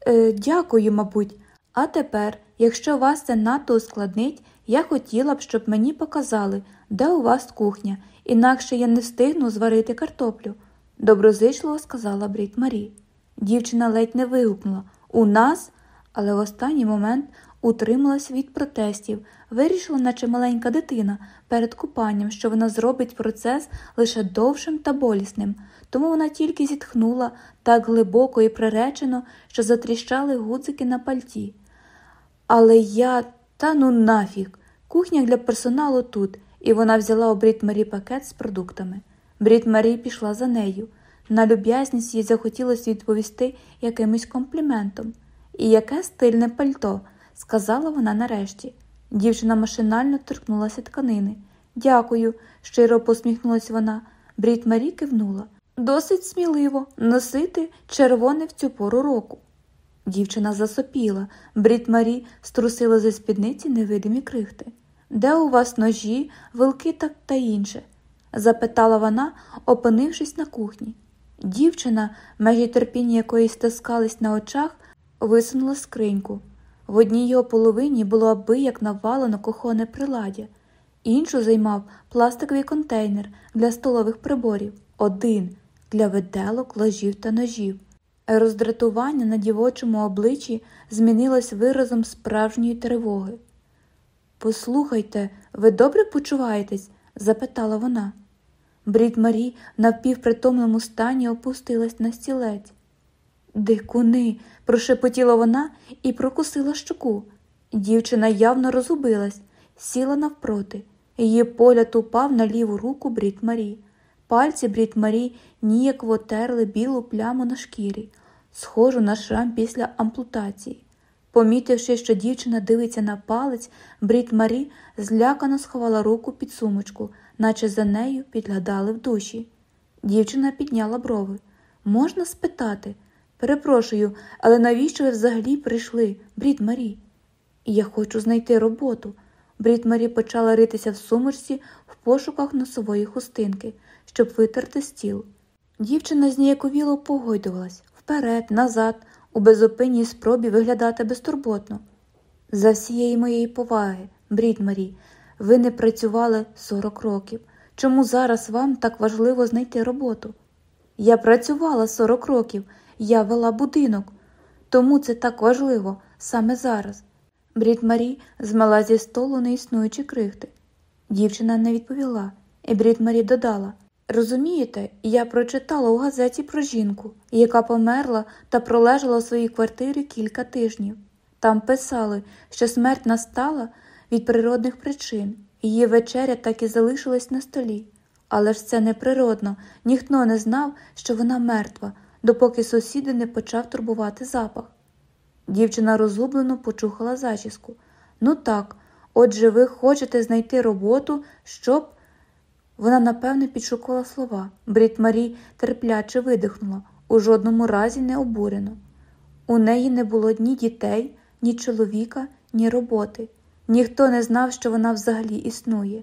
Е, Дякую, мабуть. А тепер, якщо вас це надто ускладнить, я хотіла б, щоб мені показали, де у вас кухня, інакше я не встигну зварити картоплю, доброзичливо сказала Брід Марі. Дівчина ледь не вигукнула У нас, але в останній момент утрималась від протестів, вирішила, наче маленька дитина, перед купанням, що вона зробить процес лише довшим та болісним, тому вона тільки зітхнула так глибоко і приречено, що затріщали гудзики на пальті. Але я, та ну нафіг, кухня для персоналу тут, і вона взяла у Брід Марі пакет з продуктами. Брід Марі пішла за нею. На люб'язність їй захотілося відповісти якимось компліментом. І яке стильне пальто, сказала вона нарешті. Дівчина машинально торкнулася тканини. Дякую, щиро посміхнулася вона. Брід Марі кивнула. Досить сміливо носити червоне в цю пору року. Дівчина засопіла, Брід Марі струсила зі спідниці невидимі крихти. Де у вас ножі, вилки та, та інше? запитала вона, опинившись на кухні. Дівчина, межі терпіння якої стискались на очах, висунула скриньку. В одній його половині було аби як навалено кухонне приладдя, іншу займав пластиковий контейнер для столових приборів, один для виделок, ложів та ножів. Роздратування на дівочому обличчі змінилось виразом справжньої тривоги. Послухайте, ви добре почуваєтесь? запитала вона. Брід Марі на впівпритомному стані опустилась на стілець. Дикуни, прошепотіла вона і прокусила щоку. Дівчина явно розгубилась, сіла навпроти. Її погляд упав на ліву руку Брід Марі. Пальці Брід Марі ніяково терли білу пляму на шкірі, схожу на шрам після ампутації. Помітивши, що дівчина дивиться на палець, Брід Марі злякано сховала руку під сумочку, наче за нею підглядали в душі. Дівчина підняла брови. Можна спитати? Перепрошую, але навіщо ви взагалі прийшли, Брід Марі? Я хочу знайти роботу. Брід Марі почала ритися в сумочці в пошуках носової хустинки, щоб витерти стіл. Дівчина зніяковіло погойдувалась вперед, назад, у безупинній спробі виглядати безтурботно. За всієї моєї поваги, Брід Марі, ви не працювали 40 років. Чому зараз вам так важливо знайти роботу? Я працювала 40 років, я вела будинок, тому це так важливо саме зараз. Брід Марі змала зі столу неіснуючі крихти. Дівчина не відповіла, і Брід Марі додала Розумієте, я прочитала у газеті про жінку, яка померла та пролежала у своїй квартирі кілька тижнів. Там писали, що смерть настала від природних причин, її вечеря так і залишилась на столі. Але ж це неприродно, ніхто не знав, що вона мертва, допоки сусіди не почав турбувати запах. Дівчина розгублено почухала зачіску. Ну так, отже, ви хочете знайти роботу, щоб. Вона, напевне, підшукала слова. Брід Марі терпляче видихнула, у жодному разі не обурено. У неї не було ні дітей, ні чоловіка, ні роботи. Ніхто не знав, що вона взагалі існує.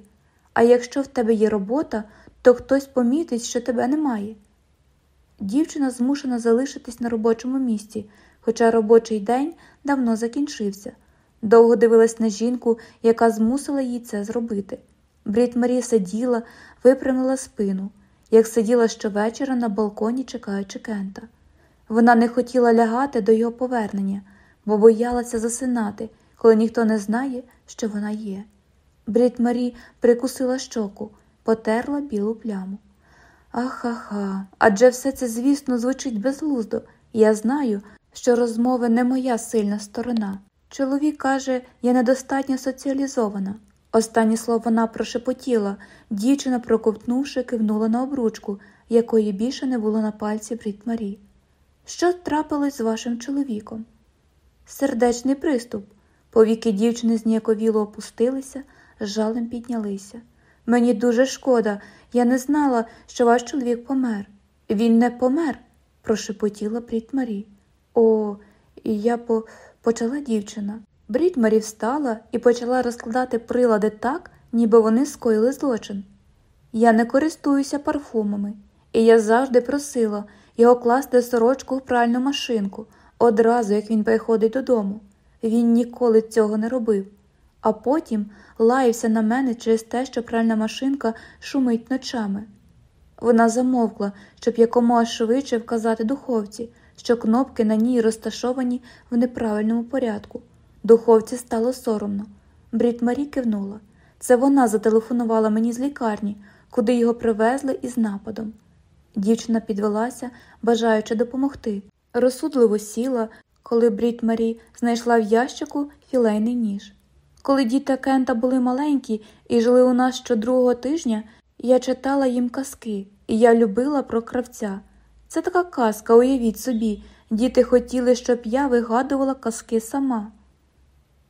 А якщо в тебе є робота, то хтось помітить, що тебе немає. Дівчина змушена залишитись на робочому місці, хоча робочий день давно закінчився. Довго дивилась на жінку, яка змусила їй це зробити. Брід Марі сиділа, випрямила спину, як сиділа щовечора на балконі, чекаючи кента. Вона не хотіла лягати до його повернення, бо боялася засинати, коли ніхто не знає, що вона є. Брід Марі прикусила щоку, потерла білу пляму. Аха-ха, адже все це, звісно, звучить безглуздо, я знаю, що розмови не моя сильна сторона. Чоловік каже, я недостатньо соціалізована. Останнє слово вона прошепотіла, дівчина, проковтнувши, кивнула на обручку, якої більше не було на пальці Брід Марі. Що трапилось з вашим чоловіком? Сердечний приступ. Повіки дівчини зніяковіло опустилися, з жалем піднялися. Мені дуже шкода, я не знала, що ваш чоловік помер. Він не помер, прошепотіла Брід. О, і я по... почала дівчина. Брід встала і почала розкладати прилади так, ніби вони скоїли злочин. Я не користуюся парфумами, і я завжди просила його класти сорочку в пральну машинку одразу, як він приходить додому. Він ніколи цього не робив, а потім лаявся на мене через те, що пральна машинка шумить ночами. Вона замовкла, щоб якомога швидше вказати духовці, що кнопки на ній розташовані в неправильному порядку. Духовці стало соромно. Брід Марі кивнула. Це вона зателефонувала мені з лікарні, куди його привезли із нападом. Дівчина підвелася, бажаючи допомогти. Розсудливо сіла, коли Брід Марі знайшла в ящику філейний ніж. Коли діти Кента були маленькі і жили у нас щодругого тижня, я читала їм казки, і я любила про кравця. Це така казка, уявіть собі, діти хотіли, щоб я вигадувала казки сама.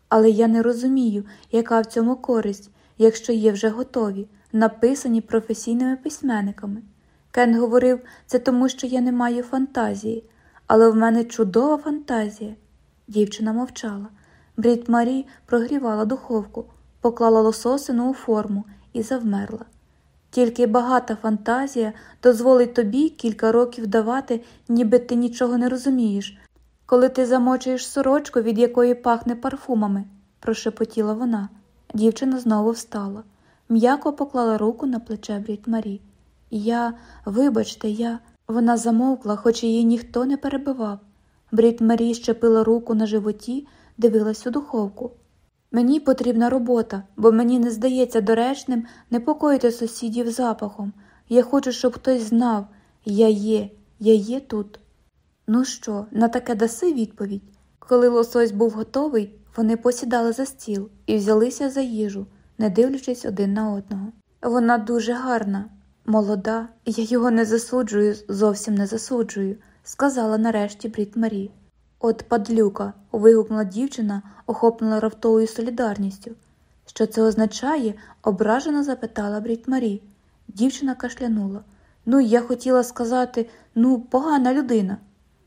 Але я не розумію, яка в цьому користь, якщо є вже готові, написані професійними письменниками. Кен говорив, це тому, що я не маю фантазії, але в мене чудова фантазія. Дівчина мовчала. Брід Марі прогрівала духовку, поклала лососину у форму і завмерла. Тільки багата фантазія дозволить тобі кілька років давати, ніби ти нічого не розумієш, коли ти замочуєш сорочку, від якої пахне парфумами, прошепотіла вона. Дівчина знову встала, м'яко поклала руку на плече Брід Марі. Я, вибачте, я. Вона замовкла, хоч її ніхто не перебивав. Брід Марі щепила руку на животі, дивилась у духовку. Мені потрібна робота, бо мені не здається доречним непокоїти сусідів запахом. Я хочу, щоб хтось знав я є, я є тут. Ну що, на таке даси відповідь? Коли лосось був готовий, вони посідали за стіл і взялися за їжу, не дивлячись один на одного. Вона дуже гарна, молода, я його не засуджую, зовсім не засуджую, сказала нарешті Брід Марі. От падлюка. вигукнула дівчина, охоплена раптовою солідарністю. Що це означає? ображено запитала Брід Марі. Дівчина кашлянула. Ну, я хотіла сказати, ну, погана людина.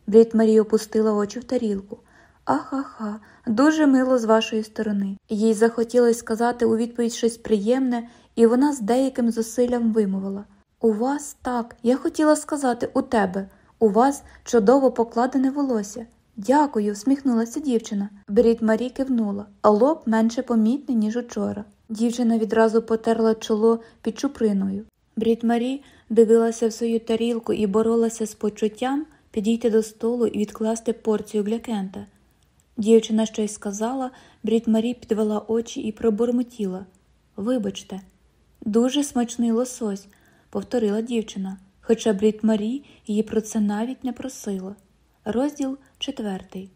Брід Марі опустила очі в тарілку. Аха-ха, дуже мило з вашої сторони. Їй захотілося сказати у відповідь щось приємне, і вона з деяким зусиллям вимовила У вас так, я хотіла сказати у тебе, у вас чудово покладене волосся. Дякую, всміхнулася дівчина. Брід Марі кивнула, а лоб менше помітний, ніж учора. Дівчина відразу потерла чоло під чуприною. Брід Марі дивилася в свою тарілку і боролася з почуттям підійти до столу і відкласти порцію для кента. Дівчина щось сказала, Брід Марі підвела очі і пробурмотіла. Вибачте, дуже смачний лосось, повторила дівчина, хоча Брід Марі її про це навіть не просила. Розділ четвертий.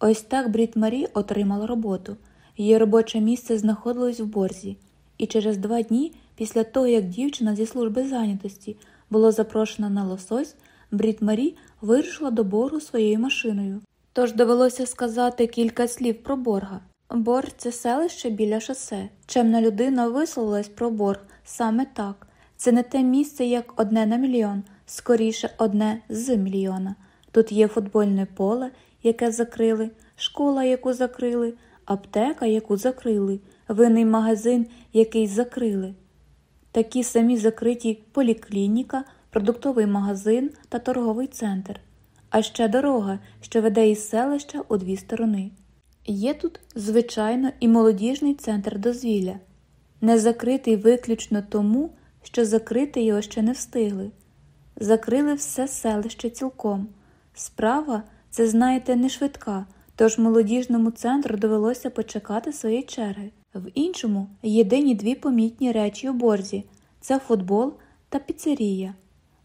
Ось так Брід Марі отримала роботу. Її робоче місце знаходилось в борзі, і через два дні, після того, як дівчина зі служби зайнятості було запрошена на лосось, Брід Марі вирушила до боргу своєю машиною. Тож довелося сказати кілька слів про борга. Борг це селище біля шосе. Чемна людина висловилась про борг саме так. Це не те місце, як одне на мільйон, скоріше одне з мільйона. Тут є футбольне поле, яке закрили, школа, яку закрили, аптека, яку закрили, винний магазин, який закрили. Такі самі закриті поліклініка, продуктовий магазин та торговий центр, а ще дорога, що веде із селища у дві сторони. Є тут, звичайно, і молодіжний центр дозвілля, не закритий виключно тому, що закрити його ще не встигли. Закрили все селище цілком. Справа, це, знаєте, не швидка, тож молодіжному центру довелося почекати своєї черги. В іншому єдині дві помітні речі у борзі це футбол та піцерія.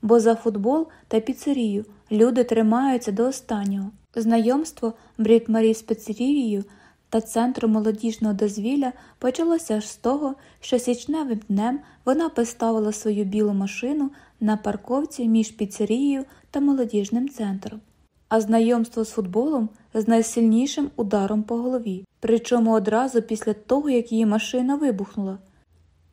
Бо за футбол та піцерію люди тримаються до останнього. Знайомство Брід Марі з піцерією та центром молодіжного дозвілля почалося аж з того, що січневим днем вона поставила свою білу машину на парковці між піцерією та молодіжним центром, а знайомство з футболом з найсильнішим ударом по голові, причому одразу після того, як її машина вибухнула.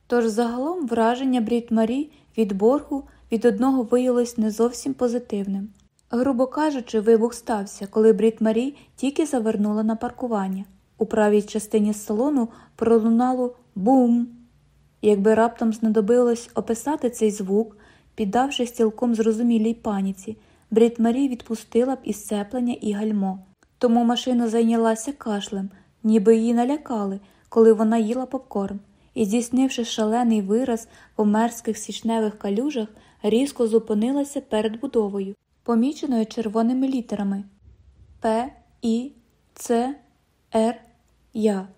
Тож загалом враження Брід Марі від боргу від одного виявилось не зовсім позитивним. Грубо кажучи, вибух стався, коли Брід Марі тільки завернула на паркування. У правій частині салону пролунало бум. Якби раптом знадобилось описати цей звук, піддавшись цілком зрозумілій паніці, Брід Марі відпустила б і сцеплення, і гальмо. Тому машина зайнялася кашлем, ніби її налякали, коли вона їла попкорн, і, здійснивши шалений вираз в мерзких січневих калюжах, різко зупинилася перед будовою, поміченою червоними літерами П, І, Ц, Р, Я.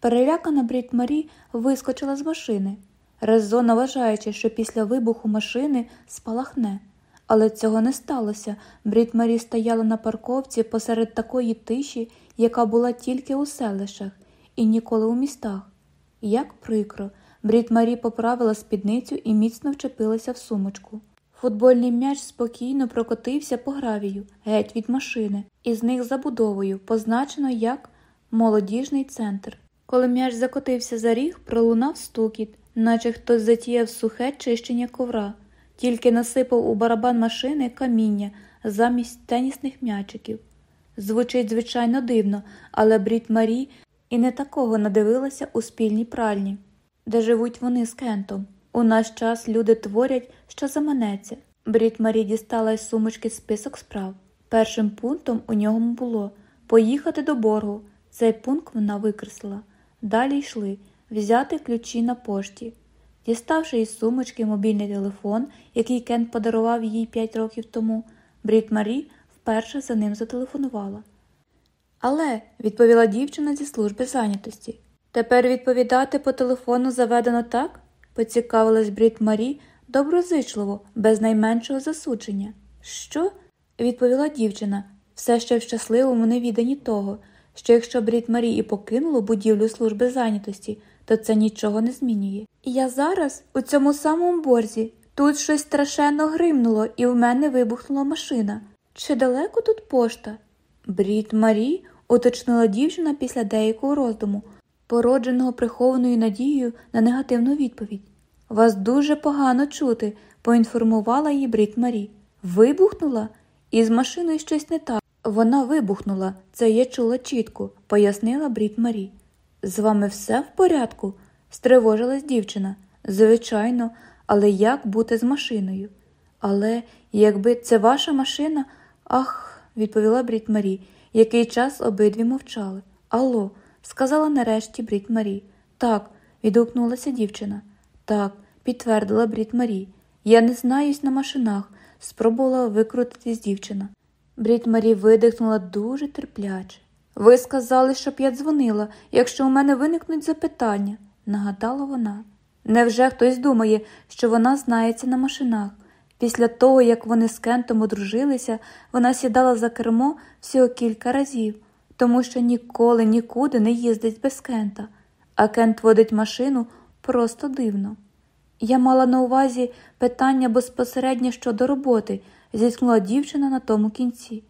Перелякана Брід Марі вискочила з машини, резонно вважаючи, що після вибуху машини спалахне. Але цього не сталося. Брід Марі стояла на парковці посеред такої тиші, яка була тільки у селищах і ніколи у містах. Як прикро, Брід Марі поправила спідницю і міцно вчепилася в сумочку. Футбольний м'яч спокійно прокотився по гравію, геть від машини, і зник забудовою, позначено як молодіжний центр. Коли м'яч закотився за ріг, пролунав стукіт, наче хтось затіяв сухе чищення ковра, тільки насипав у барабан машини каміння замість тенісних м'ячиків. Звучить, звичайно, дивно, але Брід Марі і не такого надивилася у спільній пральні, де живуть вони з Кентом. У наш час люди творять, що заманеться. Брід Марі дістала із сумочки список справ. Першим пунктом у ньому було поїхати до боргу. Цей пункт вона викреслила. Далі йшли взяти ключі на пошті. Діставши із сумочки мобільний телефон, який Кент подарував їй п'ять років тому, Брід Марі вперше за ним зателефонувала. Але, відповіла дівчина зі служби зайнятості, тепер відповідати по телефону заведено так? поцікавилась Брід Марі доброзичливо, без найменшого засудження. Що? відповіла дівчина, все ще в щасливому невіданні того що якщо Брід Марі і покинуло будівлю служби зайнятості, то це нічого не змінює. Я зараз у цьому самому борзі. Тут щось страшенно гримнуло, і в мене вибухнула машина. Чи далеко тут пошта? Брід Марі, уточнила дівчина після деякого роздуму, породженого прихованою надією на негативну відповідь. Вас дуже погано чути, поінформувала її Брід Марі. Вибухнула? І з машиною щось не так. Вона вибухнула, це я чула чітко, пояснила Брід Марі. З вами все в порядку? стривожилась дівчина. Звичайно, але як бути з машиною? Але якби це ваша машина. Ах, відповіла Брід Марі. Який час обидві мовчали. Алло, сказала нарешті Брід Марі. Так, відгукнулася дівчина. Так, підтвердила Брід Марі. Я не знаюсь на машинах, спробувала викрутитись дівчина. Брід Марі видихнула дуже терпляче. Ви сказали, щоб я дзвонила, якщо у мене виникнуть запитання, нагадала вона. Невже хтось думає, що вона знається на машинах? Після того, як вони з Кентом одружилися, вона сідала за кермо всього кілька разів, тому що ніколи нікуди не їздить без Кента, а Кент водить машину просто дивно. Я мала на увазі питання безпосередньо щодо роботи, зіткнула дівчина на тому кінці.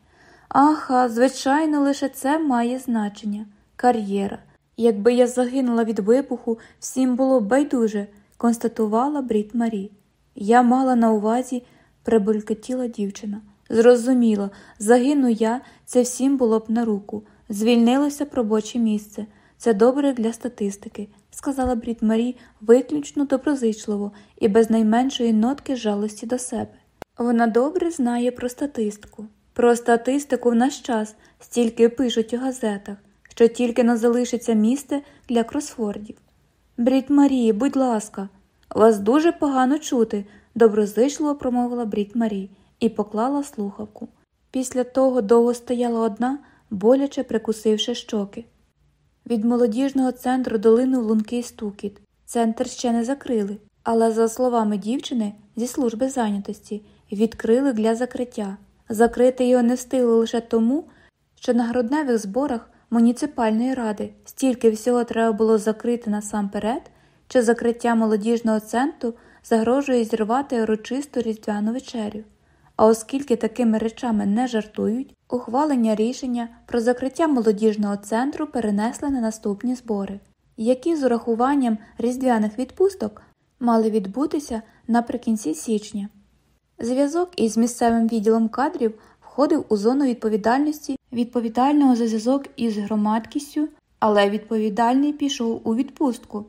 Аха, звичайно, лише це має значення кар'єра. Якби я загинула від вибуху, всім було б байдуже, констатувала Брід Марі. Я мала на увазі, прибулькотіла дівчина. Зрозуміло, загину я, це всім було б на руку. Звільнилося б робоче місце. Це добре для статистики, сказала Брід Марі виключно доброзичливо і без найменшої нотки жалості до себе. Вона добре знає про статистику. Про статистику в наш час стільки пишуть у газетах, що тільки не залишиться місце для кросфордів. Брід Марії, будь ласка, вас дуже погано чути, доброзичливо промовила Брід Марі і поклала слухавку. Після того довго стояла одна, боляче прикусивши щоки. Від молодіжного центру долинув лункий стукіт. Центр ще не закрили, але, за словами дівчини, зі служби зайнятості відкрили для закриття. Закрити його не встигли лише тому, що на грудневих зборах муніципальної ради стільки всього треба було закрити насамперед, що закриття молодіжного центру загрожує зірвати урочисту різдвяну вечерю. А оскільки такими речами не жартують, ухвалення рішення про закриття молодіжного центру перенесли на наступні збори, які з урахуванням різдвяних відпусток мали відбутися наприкінці січня. Зв'язок із місцевим відділом кадрів входив у зону відповідальності відповідального за зв'язок із громадкістю, але відповідальний пішов у відпустку.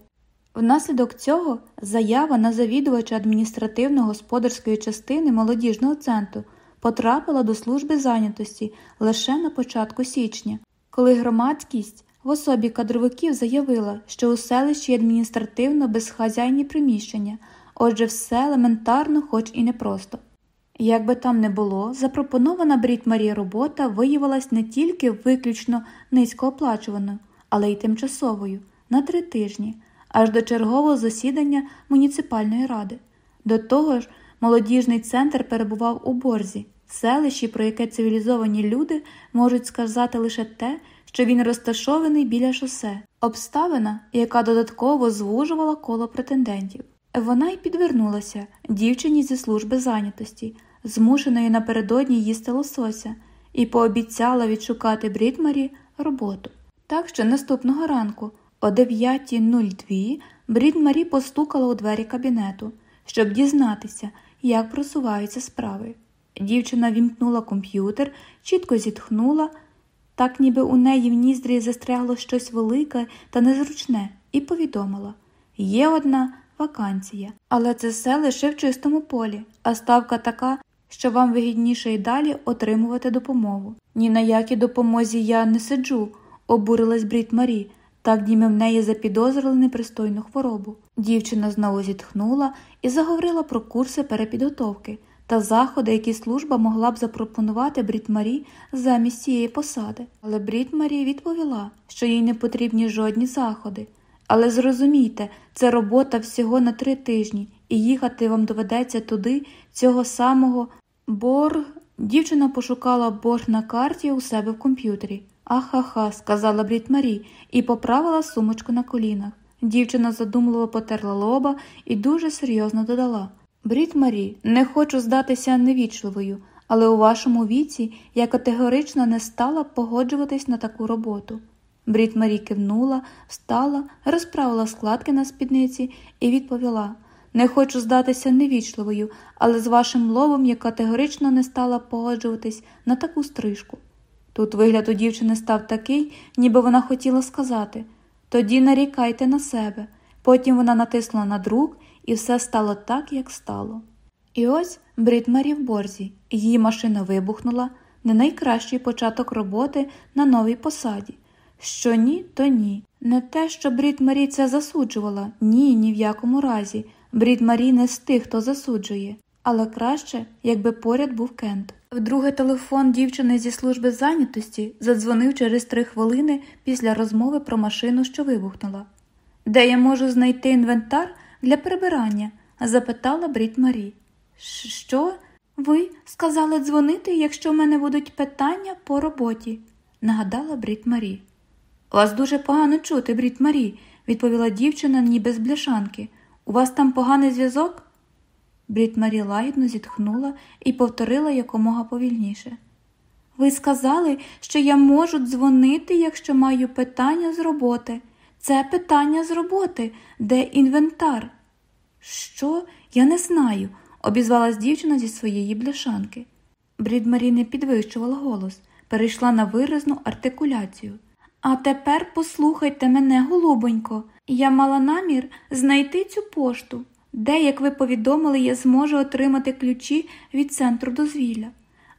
Внаслідок цього заява на завідувача адміністративно-господарської частини молодіжного центру потрапила до служби зайнятості лише на початку січня, коли громадськість в особі кадровиків заявила, що у селищі адміністративно безхазяйні приміщення, отже, все елементарно, хоч і непросто. Як би там не було, запропонована Брід Марі робота виявилась не тільки виключно низькооплачуваною, але й тимчасовою на три тижні, аж до чергового засідання муніципальної ради. До того ж, молодіжний центр перебував у борзі, селищі, про яке цивілізовані люди можуть сказати лише те, що він розташований біля шосе, обставина, яка додатково звужувала коло претендентів. Вона й підвернулася дівчині зі служби зайнятості, змушеної напередодні їсти лосося, і пообіцяла відшукати Брідмарі роботу. Так що наступного ранку, о 9.02, Брідмарі постукала у двері кабінету, щоб дізнатися, як просуваються справи. Дівчина вімкнула комп'ютер, чітко зітхнула, так ніби у неї в ніздрі застрягло щось велике та незручне, і повідомила є одна вакансія, але це все лише в чистому полі, а ставка така, що вам вигідніше й далі отримувати допомогу. Ні на якій допомозі я не сиджу, обурилась Брід Марі, так ніби в неї запідозрили непристойну хворобу. Дівчина знову зітхнула і заговорила про курси перепідготовки та заходи, які служба могла б запропонувати Брід Марі замість цієї посади. Але Брід Марі відповіла, що їй не потрібні жодні заходи. Але зрозумійте, це робота всього на три тижні, і їхати вам доведеться туди цього самого борг. Дівчина пошукала борг на карті у себе в комп'ютері. Ахаха, сказала Брід Марі і поправила сумочку на колінах. Дівчина задумливо потерла лоба і дуже серйозно додала Брід Марі, не хочу здатися невічливою, але у вашому віці я категорично не стала погоджуватись на таку роботу. Брід Марі кивнула, встала, розправила складки на спідниці і відповіла Не хочу здатися невічливою, але з вашим лобом я категорично не стала погоджуватись на таку стрижку. Тут вигляд у дівчини став такий, ніби вона хотіла сказати тоді нарікайте на себе. Потім вона натисла на друк, і все стало так, як стало. І ось Брід Марі в борзі, її машина вибухнула, не найкращий початок роботи на новій посаді. Що ні, то ні. Не те, що Брід Марі це засуджувала, ні, ні в якому разі. Брід Марі не з тих, хто засуджує, але краще, якби поряд був Кент. Вдруге телефон дівчини зі служби зайнятості задзвонив через три хвилини після розмови про машину, що вибухнула. Де я можу знайти інвентар для прибирання? запитала Брід Марі. Що? Ви сказали дзвонити, якщо в мене будуть питання по роботі, нагадала Брід Марі. Вас дуже погано чути, Брід Марі, відповіла дівчина, ніби з бляшанки. У вас там поганий зв'язок? Брід Марі лагідно зітхнула і повторила якомога повільніше. Ви сказали, що я можу дзвонити, якщо маю питання з роботи. Це питання з роботи, де інвентар. Що? Я не знаю, обізвалась дівчина зі своєї бляшанки. Брід Марі не підвищувала голос, перейшла на виразну артикуляцію. А тепер послухайте мене, голубонько, я мала намір знайти цю пошту, де, як ви повідомили, я зможу отримати ключі від центру дозвілля.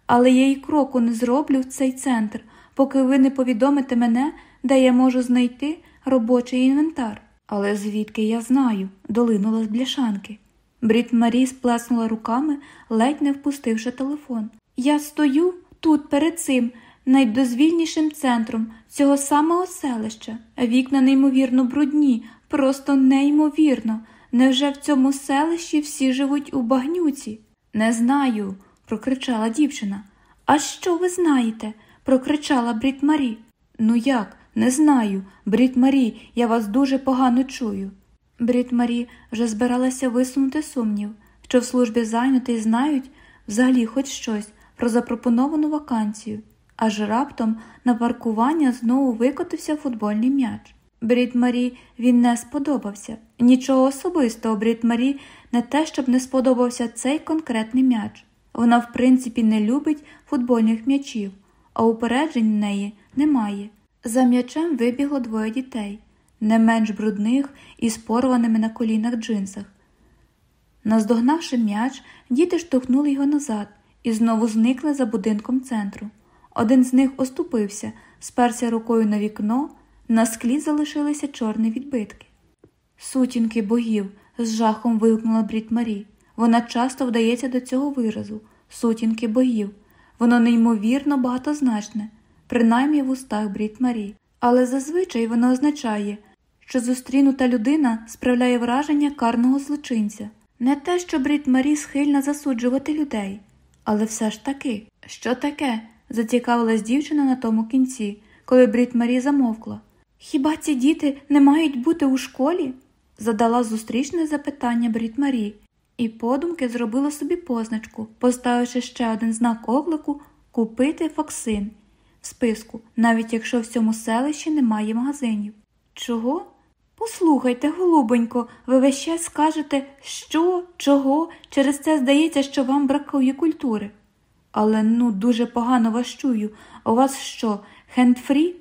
Але я й кроку не зроблю в цей центр, поки ви не повідомите мене, де я можу знайти робочий інвентар. Але звідки я знаю, долинула з бляшанки. Брід Марі сплеснула руками, ледь не впустивши телефон. Я стою тут перед цим найдозвільнішим центром цього самого селища, вікна неймовірно брудні, просто неймовірно. Невже в цьому селищі всі живуть у багнюці? Не знаю, прокричала дівчина. А що ви знаєте? прокричала Брід Марі. Ну як? Не знаю. Брід Марі, я вас дуже погано чую. Брід Марі вже збиралася висунути сумнів, що в службі зайнятий знають взагалі хоч щось про запропоновану вакансію, аж раптом на паркування знову викотився футбольний м'яч. Брід Марі він не сподобався. Нічого особистого Брід Марі не те, щоб не сподобався цей конкретний м'яч. Вона, в принципі, не любить футбольних м'ячів, а упереджень в неї немає. За м'ячем вибігло двоє дітей. не менш брудних і з порваними на колінах джинсах. Наздогнавши м'яч, діти штовхнули його назад і знову зникли за будинком центру. Один з них оступився, сперся рукою на вікно, на склі залишилися чорні відбитки. Сутінки богів, з жахом вигукнула Брід Марі. Вона часто вдається до цього виразу сутінки богів. Воно неймовірно багатозначне, принаймні в устах Брід Марі. Але зазвичай воно означає, що зустрінута людина справляє враження карного злочинця. Не те, що Брід Марі схильна засуджувати людей, але все ж таки, що таке? Зацікавилась дівчина на тому кінці, коли Брід Марі замовкла. Хіба ці діти не мають бути у школі? задала зустрічне запитання Брід Марі, і подумки зробила собі позначку, поставивши ще один знак оклику купити фоксин в списку, навіть якщо в цьому селищі немає магазинів. Чого? Послухайте, голубонько, ви весь час скажете, що, чого, через це здається, що вам бракує культури. Але ну дуже погано вас чую. У вас що, хендфрі?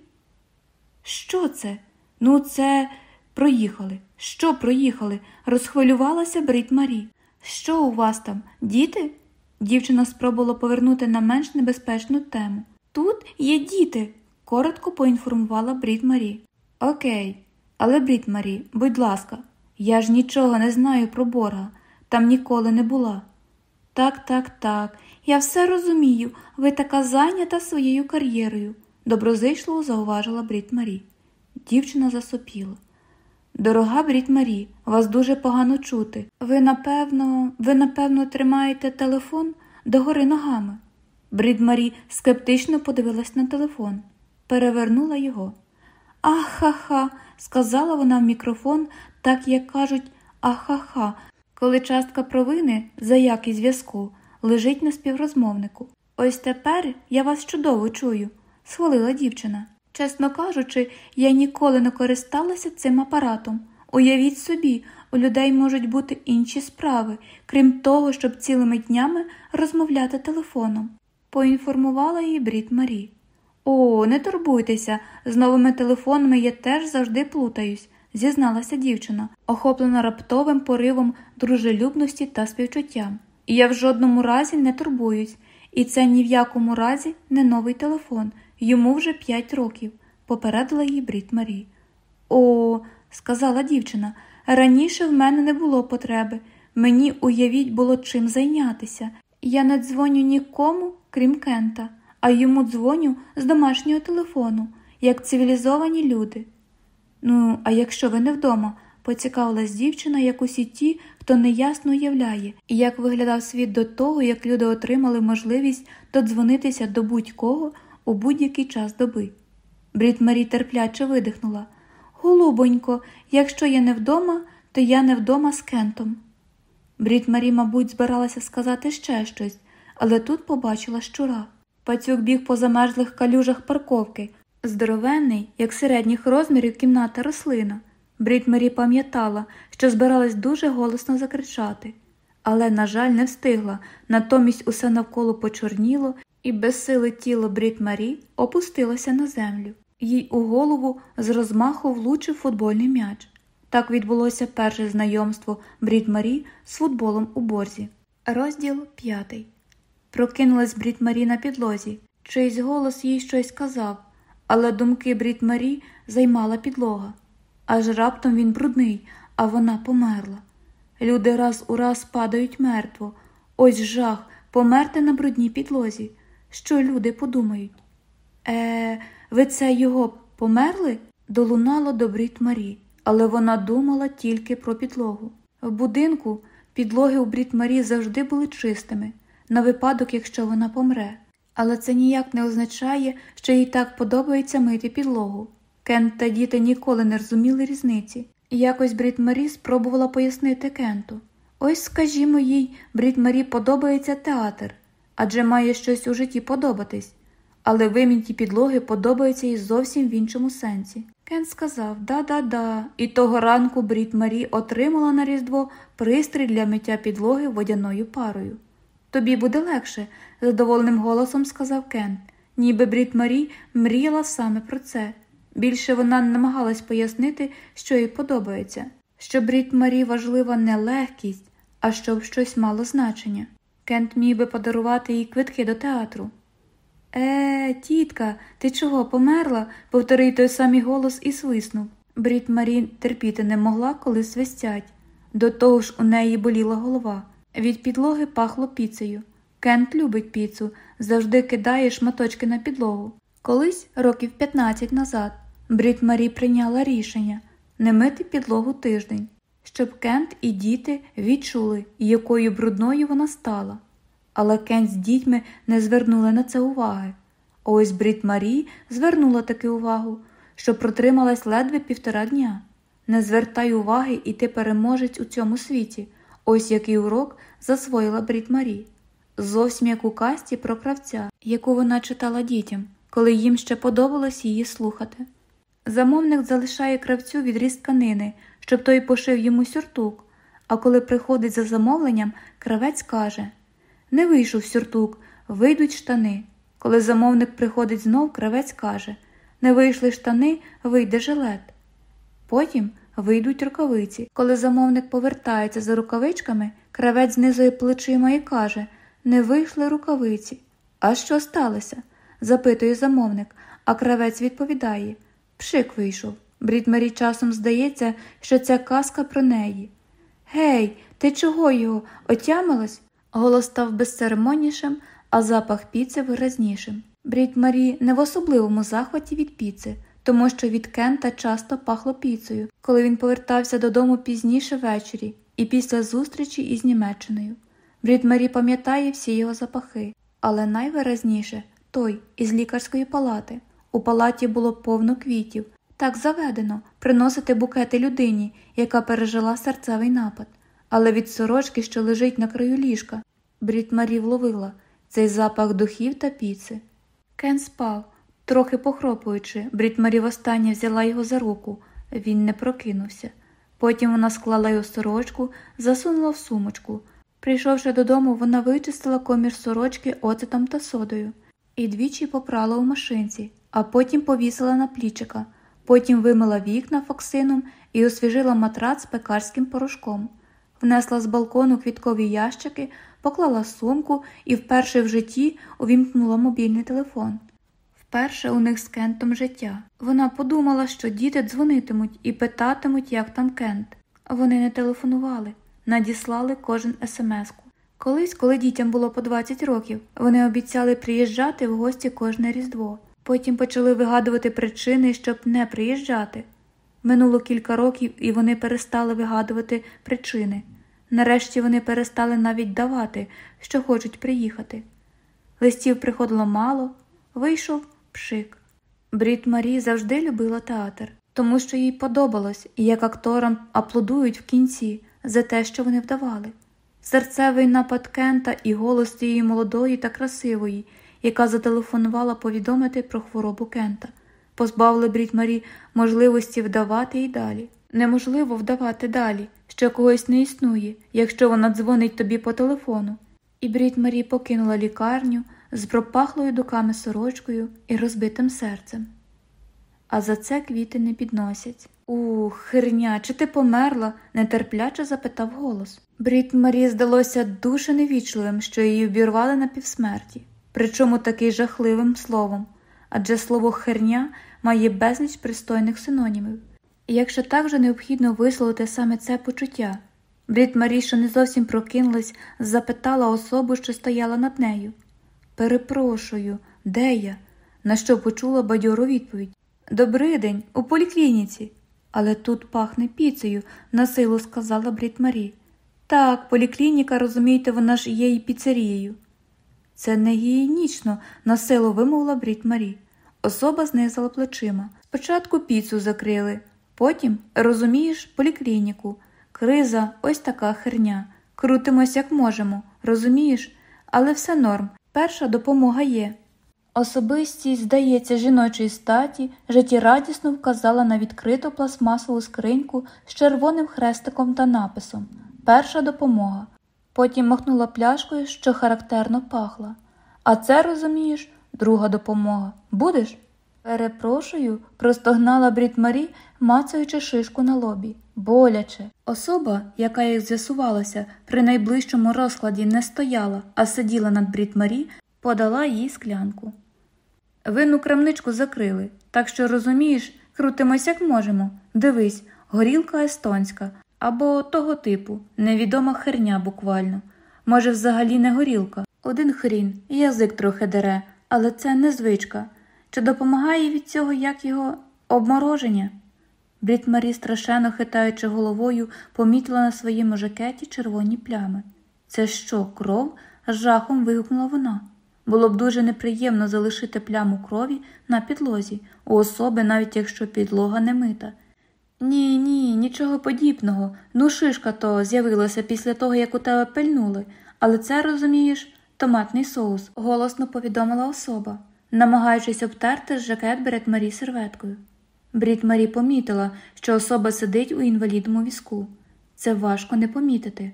Що це? Ну, це проїхали. Що проїхали? розхвилювалася Брід Марі. Що у вас там, діти? Дівчина спробувала повернути на менш небезпечну тему. Тут є діти, коротко поінформувала Брід Марі. Окей, але Брід Марі, будь ласка, я ж нічого не знаю про борга, там ніколи не була. Так, так, так, я все розумію, ви така зайнята своєю кар'єрою, доброзичливо зауважила Брід Марі. Дівчина засопіла. Дорога Брід Марі, вас дуже погано чути. Ви, напевно, ви, напевно, тримаєте телефон догори ногами. Брід Марі скептично подивилась на телефон, перевернула його. Ахаха, сказала вона в мікрофон, так як кажуть ахаха, коли частка провини за якість зв'язку лежить на співрозмовнику. Ось тепер я вас чудово чую, схвалила дівчина. Чесно кажучи, я ніколи не користалася цим апаратом. Уявіть собі, у людей можуть бути інші справи, крім того, щоб цілими днями розмовляти телефоном, поінформувала її Брід Марі. О, не турбуйтеся, з новими телефонами я теж завжди плутаюсь, зізналася дівчина, охоплена раптовим поривом дружелюбності та співчуттям. І я в жодному разі не турбуюсь, і це ні в якому разі не новий телефон. Йому вже п'ять років, попередила її Брід Марі. О, сказала дівчина, раніше в мене не було потреби. Мені, уявіть, було чим зайнятися. Я не дзвоню нікому, крім Кента, а йому дзвоню з домашнього телефону, як цивілізовані люди. Ну, а якщо ви не вдома, поцікавилась дівчина, як усі ті, хто неясно уявляє, як виглядав світ до того, як люди отримали можливість додзвонитися до будь-кого у будь-який час доби. Брід Марі терпляче видихнула Голубонько, якщо я не вдома, то я не вдома з Кентом. Брід Марі, мабуть, збиралася сказати ще щось, але тут побачила щура. Пацюк біг по замерзлих калюжах парковки, здоровенний, як середніх розмірів кімната рослина. Брід пам'ятала, що збиралась дуже голосно закричати, але, на жаль, не встигла, натомість усе навколо почорніло і безсиле тіло Брід Марі опустилося на землю. Їй у голову з розмаху влучив футбольний м'яч. Так відбулося перше знайомство Брід Марі з футболом у борзі. Розділ п'ятий. Прокинулась Брід Марі на підлозі. Чийсь голос їй щось казав, але думки Брід Марі займала підлога. Аж раптом він брудний, а вона померла. Люди раз у раз падають мертво. Ось жах померти на брудній підлозі що люди подумають. Е, ви це його померли? долунало до Брід Марі, але вона думала тільки про підлогу. В будинку підлоги у Брід Марі завжди були чистими, на випадок, якщо вона помре. Але це ніяк не означає, що їй так подобається мити підлогу. Кент та діти ніколи не розуміли різниці. Якось Брід Марі спробувала пояснити Кенту. Ось, скажімо їй, Брід Марі подобається театр адже має щось у житті подобатись, але вимінті підлоги подобаються їй зовсім в іншому сенсі. Кен сказав да-да-да, і того ранку Брід Марі отримала на Різдво пристрій для миття підлоги водяною парою. Тобі буде легше, задоволеним голосом сказав Кен, ніби Брід Марі мріяла саме про це. Більше вона намагалась пояснити, що їй подобається, що Брід Марі важлива не легкість, а щоб щось мало значення. Кент міг би подарувати їй квитки до театру. Е, тітка, ти чого померла? повторив той самий голос і свиснув. Брід Марі терпіти не могла, коли свистять. До того ж у неї боліла голова. Від підлоги пахло піцею. Кент любить піцу, завжди кидає шматочки на підлогу. Колись, років 15 назад, Брід Марі прийняла рішення не мити підлогу тиждень, щоб Кент і діти відчули, якою брудною вона стала. Але Кент з дітьми не звернули на це уваги. Ось Брід Марі звернула таки увагу, що протрималась ледве півтора дня. Не звертай уваги, і ти переможець у цьому світі. Ось який урок засвоїла Брід Марі. Зовсім як у касті про кравця, яку вона читала дітям, коли їм ще подобалось її слухати. Замовник залишає кравцю відріз тканини, щоб той пошив йому сюртук, а коли приходить за замовленням, кравець каже Не вийшов сюртук, вийдуть штани. Коли замовник приходить знов, кравець каже Не вийшли штани, вийде жилет. Потім вийдуть рукавиці. Коли замовник повертається за рукавичками, кравець знизує плечима і каже Не вийшли рукавиці. А що сталося? запитує замовник, а кравець відповідає Пшик вийшов. Брід часом здається, що ця казка про неї. Гей, ти чого його? Отямилась? Голос став безцеремоннішим, а запах піци виразнішим. Брід не в особливому захваті від піци, тому що від Кента часто пахло піцею, коли він повертався додому пізніше ввечері і після зустрічі із Німеччиною. Брід пам'ятає всі його запахи, але найвиразніше той із лікарської палати. У палаті було повно квітів. Так заведено приносити букети людині, яка пережила серцевий напад. Але від сорочки, що лежить на краю ліжка, Брід Марі вловила цей запах духів та піци. Кен спав, трохи похропуючи, Брід Марі востаннє взяла його за руку. Він не прокинувся. Потім вона склала його сорочку, засунула в сумочку. Прийшовши додому, вона вичистила комір сорочки оцетом та содою і двічі попрала у машинці, а потім повісила на плічика, потім вимила вікна фоксином і освіжила матрац пекарським порошком, внесла з балкону квіткові ящики, поклала сумку і вперше в житті увімкнула мобільний телефон. Вперше у них з Кентом життя. Вона подумала, що діти дзвонитимуть і питатимуть, як там Кент. Вони не телефонували, надіслали кожен смс-ку. Колись, коли дітям було по 20 років, вони обіцяли приїжджати в гості кожне різдво. Потім почали вигадувати причини, щоб не приїжджати. Минуло кілька років, і вони перестали вигадувати причини. Нарешті вони перестали навіть давати, що хочуть приїхати. Листів приходило мало, вийшов пшик. Брід Марі завжди любила театр, тому що їй подобалось, як акторам аплодують в кінці за те, що вони вдавали. Серцевий напад Кента і голос тієї молодої та красивої, яка зателефонувала повідомити про хворобу Кента, позбавили Брід Марі можливості вдавати і далі. Неможливо вдавати далі, що когось не існує, якщо вона дзвонить тобі по телефону. І Брід Марі покинула лікарню з пропахлою дуками сорочкою і розбитим серцем. А за це квіти не підносять. Ух, херня, чи ти померла? нетерпляче запитав голос. Брід Марі здалося дуже невічливим, що її обірвали на півсмерті, причому такий жахливим словом, адже слово херня має безліч пристойних синонімів. І якщо так же необхідно висловити саме це почуття, Брід Марі, що не зовсім прокинулась, запитала особу, що стояла над нею. Перепрошую, де я? На що почула бадьору відповідь Добрий день, у поліклініці. Але тут пахне піцею, насилу сказала Брід Марі. Так, поліклініка, розумієте, вона ж є і піцерією. Це не гігієнічно, насилу вимовила Брід Марі. Особа знизила плечима. Спочатку піцу закрили, потім, розумієш, поліклініку. Криза ось така херня. Крутимось, як можемо, розумієш? Але все норм. Перша допомога є. Особистість, здається, жіночої статі життєрадісно вказала на відкриту пластмасову скриньку з червоним хрестиком та написом Перша допомога. Потім махнула пляшкою, що характерно пахла. А це, розумієш, друга допомога. Будеш? Перепрошую, простогнала Брід Марі, мацаючи шишку на лобі. Боляче. Особа, яка, як з'ясувалося, при найближчому розкладі не стояла, а сиділа над Брід Марі, подала їй склянку. Винну крамничку закрили, так що, розумієш, крутимось як можемо. Дивись, горілка естонська або того типу, невідома херня буквально. Може, взагалі не горілка. Один хрін, язик трохи дере, але це не звичка. Чи допомагає від цього як його обмороження? Брід Марі, страшенно хитаючи головою, помітила на своєму жакеті червоні плями. Це що, кров? з жахом вигукнула вона. Було б дуже неприємно залишити пляму крові на підлозі, у особи, навіть якщо підлога не мита. Ні, ні, нічого подібного. Ну, шишка то з'явилася після того, як у тебе пильнули, але це, розумієш, томатний соус, голосно повідомила особа, намагаючись обтерти з жакет Бред Марі серветкою. Брід Марі помітила, що особа сидить у інвалідному візку. Це важко не помітити.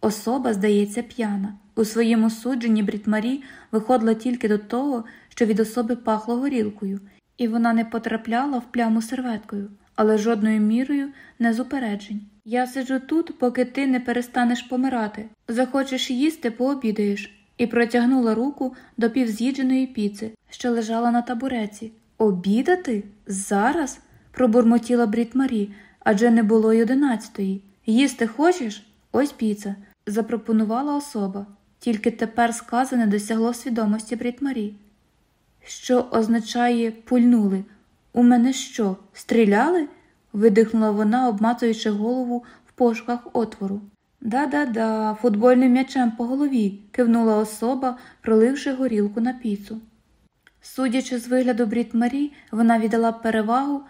Особа, здається, п'яна. У своєму судженні Брід Марі виходила тільки до того, що від особи пахло горілкою, і вона не потрапляла в пляму серветкою, але жодною мірою не з упереджень. Я сиджу тут, поки ти не перестанеш помирати. Захочеш їсти, пообідаєш, і протягнула руку до півз'їдженої піци, що лежала на табуреці. Обідати? Зараз? пробурмотіла Брід Марі, адже не було й одинадцятої. Їсти хочеш? Ось піца, запропонувала особа. Тільки тепер сказане досягло свідомості Брід Марі. Що означає пульнули? У мене що, стріляли? видихнула вона, обмацуючи голову в пошуках отвору. Да-да-да, футбольним м'ячем по голові, кивнула особа, проливши горілку на піцу. Судячи з вигляду Брід Марі, вона віддала перевагу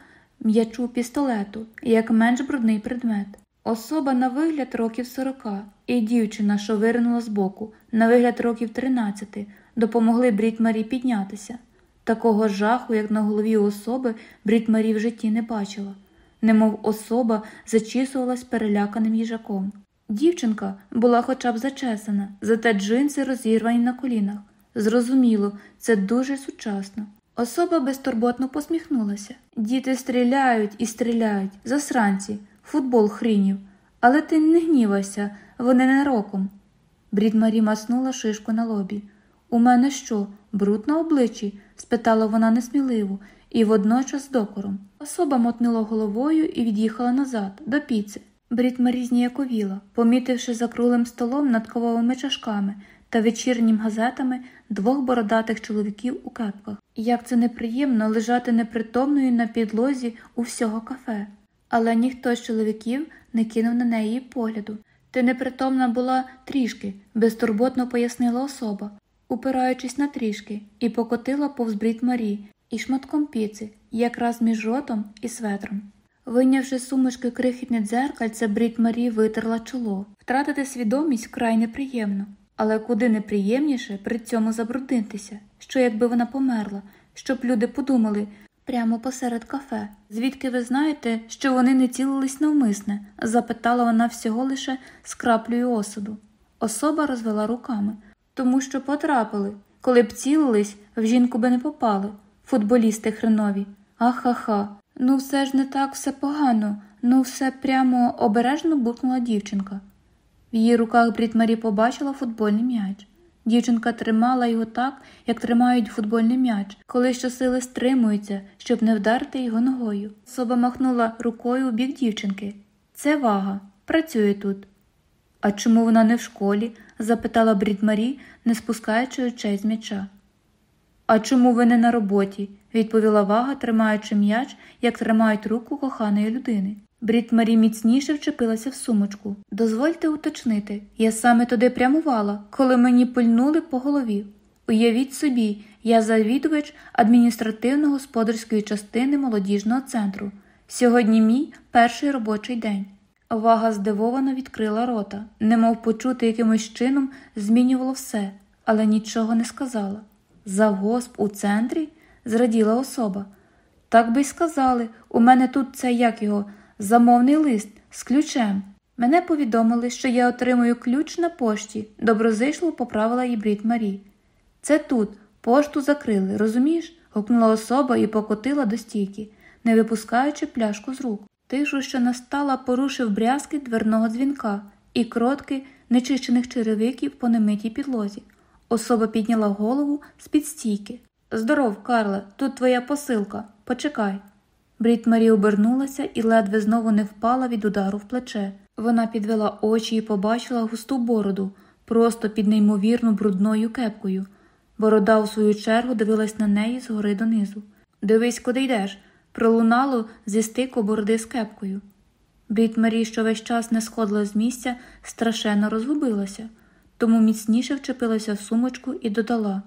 м'ячу пістолету як менш брудний предмет. Особа на вигляд років сорока і дівчина, що виринула збоку, на вигляд років тринадцяти, допомогли Брід Марі піднятися. Такого жаху, як на голові особи, Брід Марі в житті не бачила, немов особа зачісувалась переляканим їжаком. Дівчинка була хоча б зачесана, зате джинси розірвані на колінах. Зрозуміло, це дуже сучасно. Особа безтурботно посміхнулася. Діти стріляють і стріляють, засранці, футбол хрінів. Але ти не гнівайся, вони не роком. Брід маснула шишку на лобі. У мене що, бруд на обличчі? Спитала вона несміливо і водночас з докором. Особа мотнула головою і від'їхала назад, до піци. Брід Марі зніяковіла, помітивши за круглим столом над кавовими чашками та вечірнім газетами двох бородатих чоловіків у кепках. Як це неприємно лежати непритомною на підлозі у всього кафе. Але ніхто з чоловіків не кинув на неї погляду. Ти непритомна була трішки, безтурботно пояснила особа, упираючись на трішки, і покотила повз брід Марі і шматком піци, якраз між ротом і светром. Вийнявши сумочки крихітне дзеркальце, брід Марі витерла чоло. Втратити свідомість вкрай неприємно, але куди неприємніше при цьому забруднитися, що якби вона померла, щоб люди подумали прямо посеред кафе. Звідки ви знаєте, що вони не цілились навмисне? запитала вона всього лише з краплею осуду. Особа розвела руками, тому що потрапили. Коли б цілились, в жінку би не попали. Футболісти хренові. Ахаха. Ну, все ж не так все погано, ну все прямо обережно буркнула дівчинка. В її руках Брід Марі побачила футбольний м'яч. Дівчинка тримала його так, як тримають футбольний м'яч, коли щосили стримуються, щоб не вдарити його ногою. Особа махнула рукою у бік дівчинки. Це вага, працює тут. А чому вона не в школі? Запитала Брід Марі, не спускаючи очей з м'яча. А чому ви не на роботі? відповіла вага, тримаючи м'яч, як тримають руку коханої людини. Брід Марі міцніше вчепилася в сумочку. Дозвольте уточнити, я саме туди прямувала, коли мені пильнули по голові. Уявіть собі, я завідувач адміністративно-господарської частини молодіжного центру. Сьогодні мій перший робочий день. Вага здивовано відкрила рота, немов почути якимось чином змінювало все, але нічого не сказала. Завгосп у центрі? зраділа особа. Так би й сказали, у мене тут це як його замовний лист з ключем. Мене повідомили, що я отримую ключ на пошті, доброзишло поправила її Брід Марі. Це тут, пошту закрили, розумієш? гукнула особа і покотила до стійки, не випускаючи пляшку з рук. Тишу, що настала, порушив брязки дверного дзвінка і кротки нечищених черевиків по немитій підлозі. Особа підняла голову з-під стійки. Здоров, Карле, тут твоя посилка. Почекай. Брід Марі обернулася і ледве знову не впала від удару в плече. Вона підвела очі і побачила густу бороду, просто під неймовірно брудною кепкою. Борода, у свою чергу, дивилась на неї згори донизу. Дивись, куди йдеш, пролунало зі стику бороди з кепкою. Брід Марі, що весь час не сходила з місця, страшенно розгубилася, тому міцніше вчепилася в сумочку і додала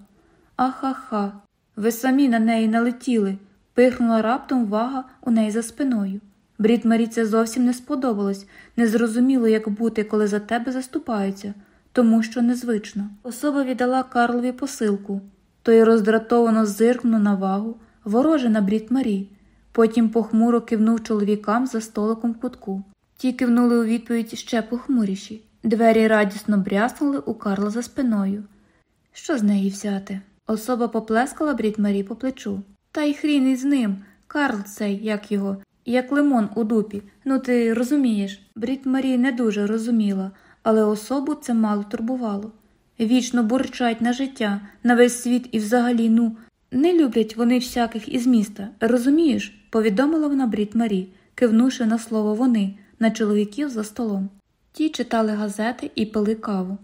Аха-ха, ви самі на неї налетіли. Пихнула раптом вага у неї за спиною. Брід Марі це зовсім не сподобалось, не зрозуміло, як бути, коли за тебе заступаються, тому що незвично. Особа віддала Карлові посилку, той роздратовано зиркнув на вагу, вороже на Брід Марі. Потім похмуро кивнув чоловікам за столиком в кутку. Ті кивнули у відповідь ще похмуріші. Двері радісно бряснули у Карла за спиною. Що з неї взяти? Особа поплескала Брід Марі по плечу. Та й хрін із ним. Карл цей, як його, як лимон у дупі. Ну ти розумієш. Брід Марі не дуже розуміла, але особу це мало турбувало. Вічно бурчать на життя, на весь світ і взагалі, ну, не люблять вони всяких із міста, розумієш? Повідомила вона Брід Марі, кивнувши на слово вони, на чоловіків за столом. Ті читали газети і пили каву.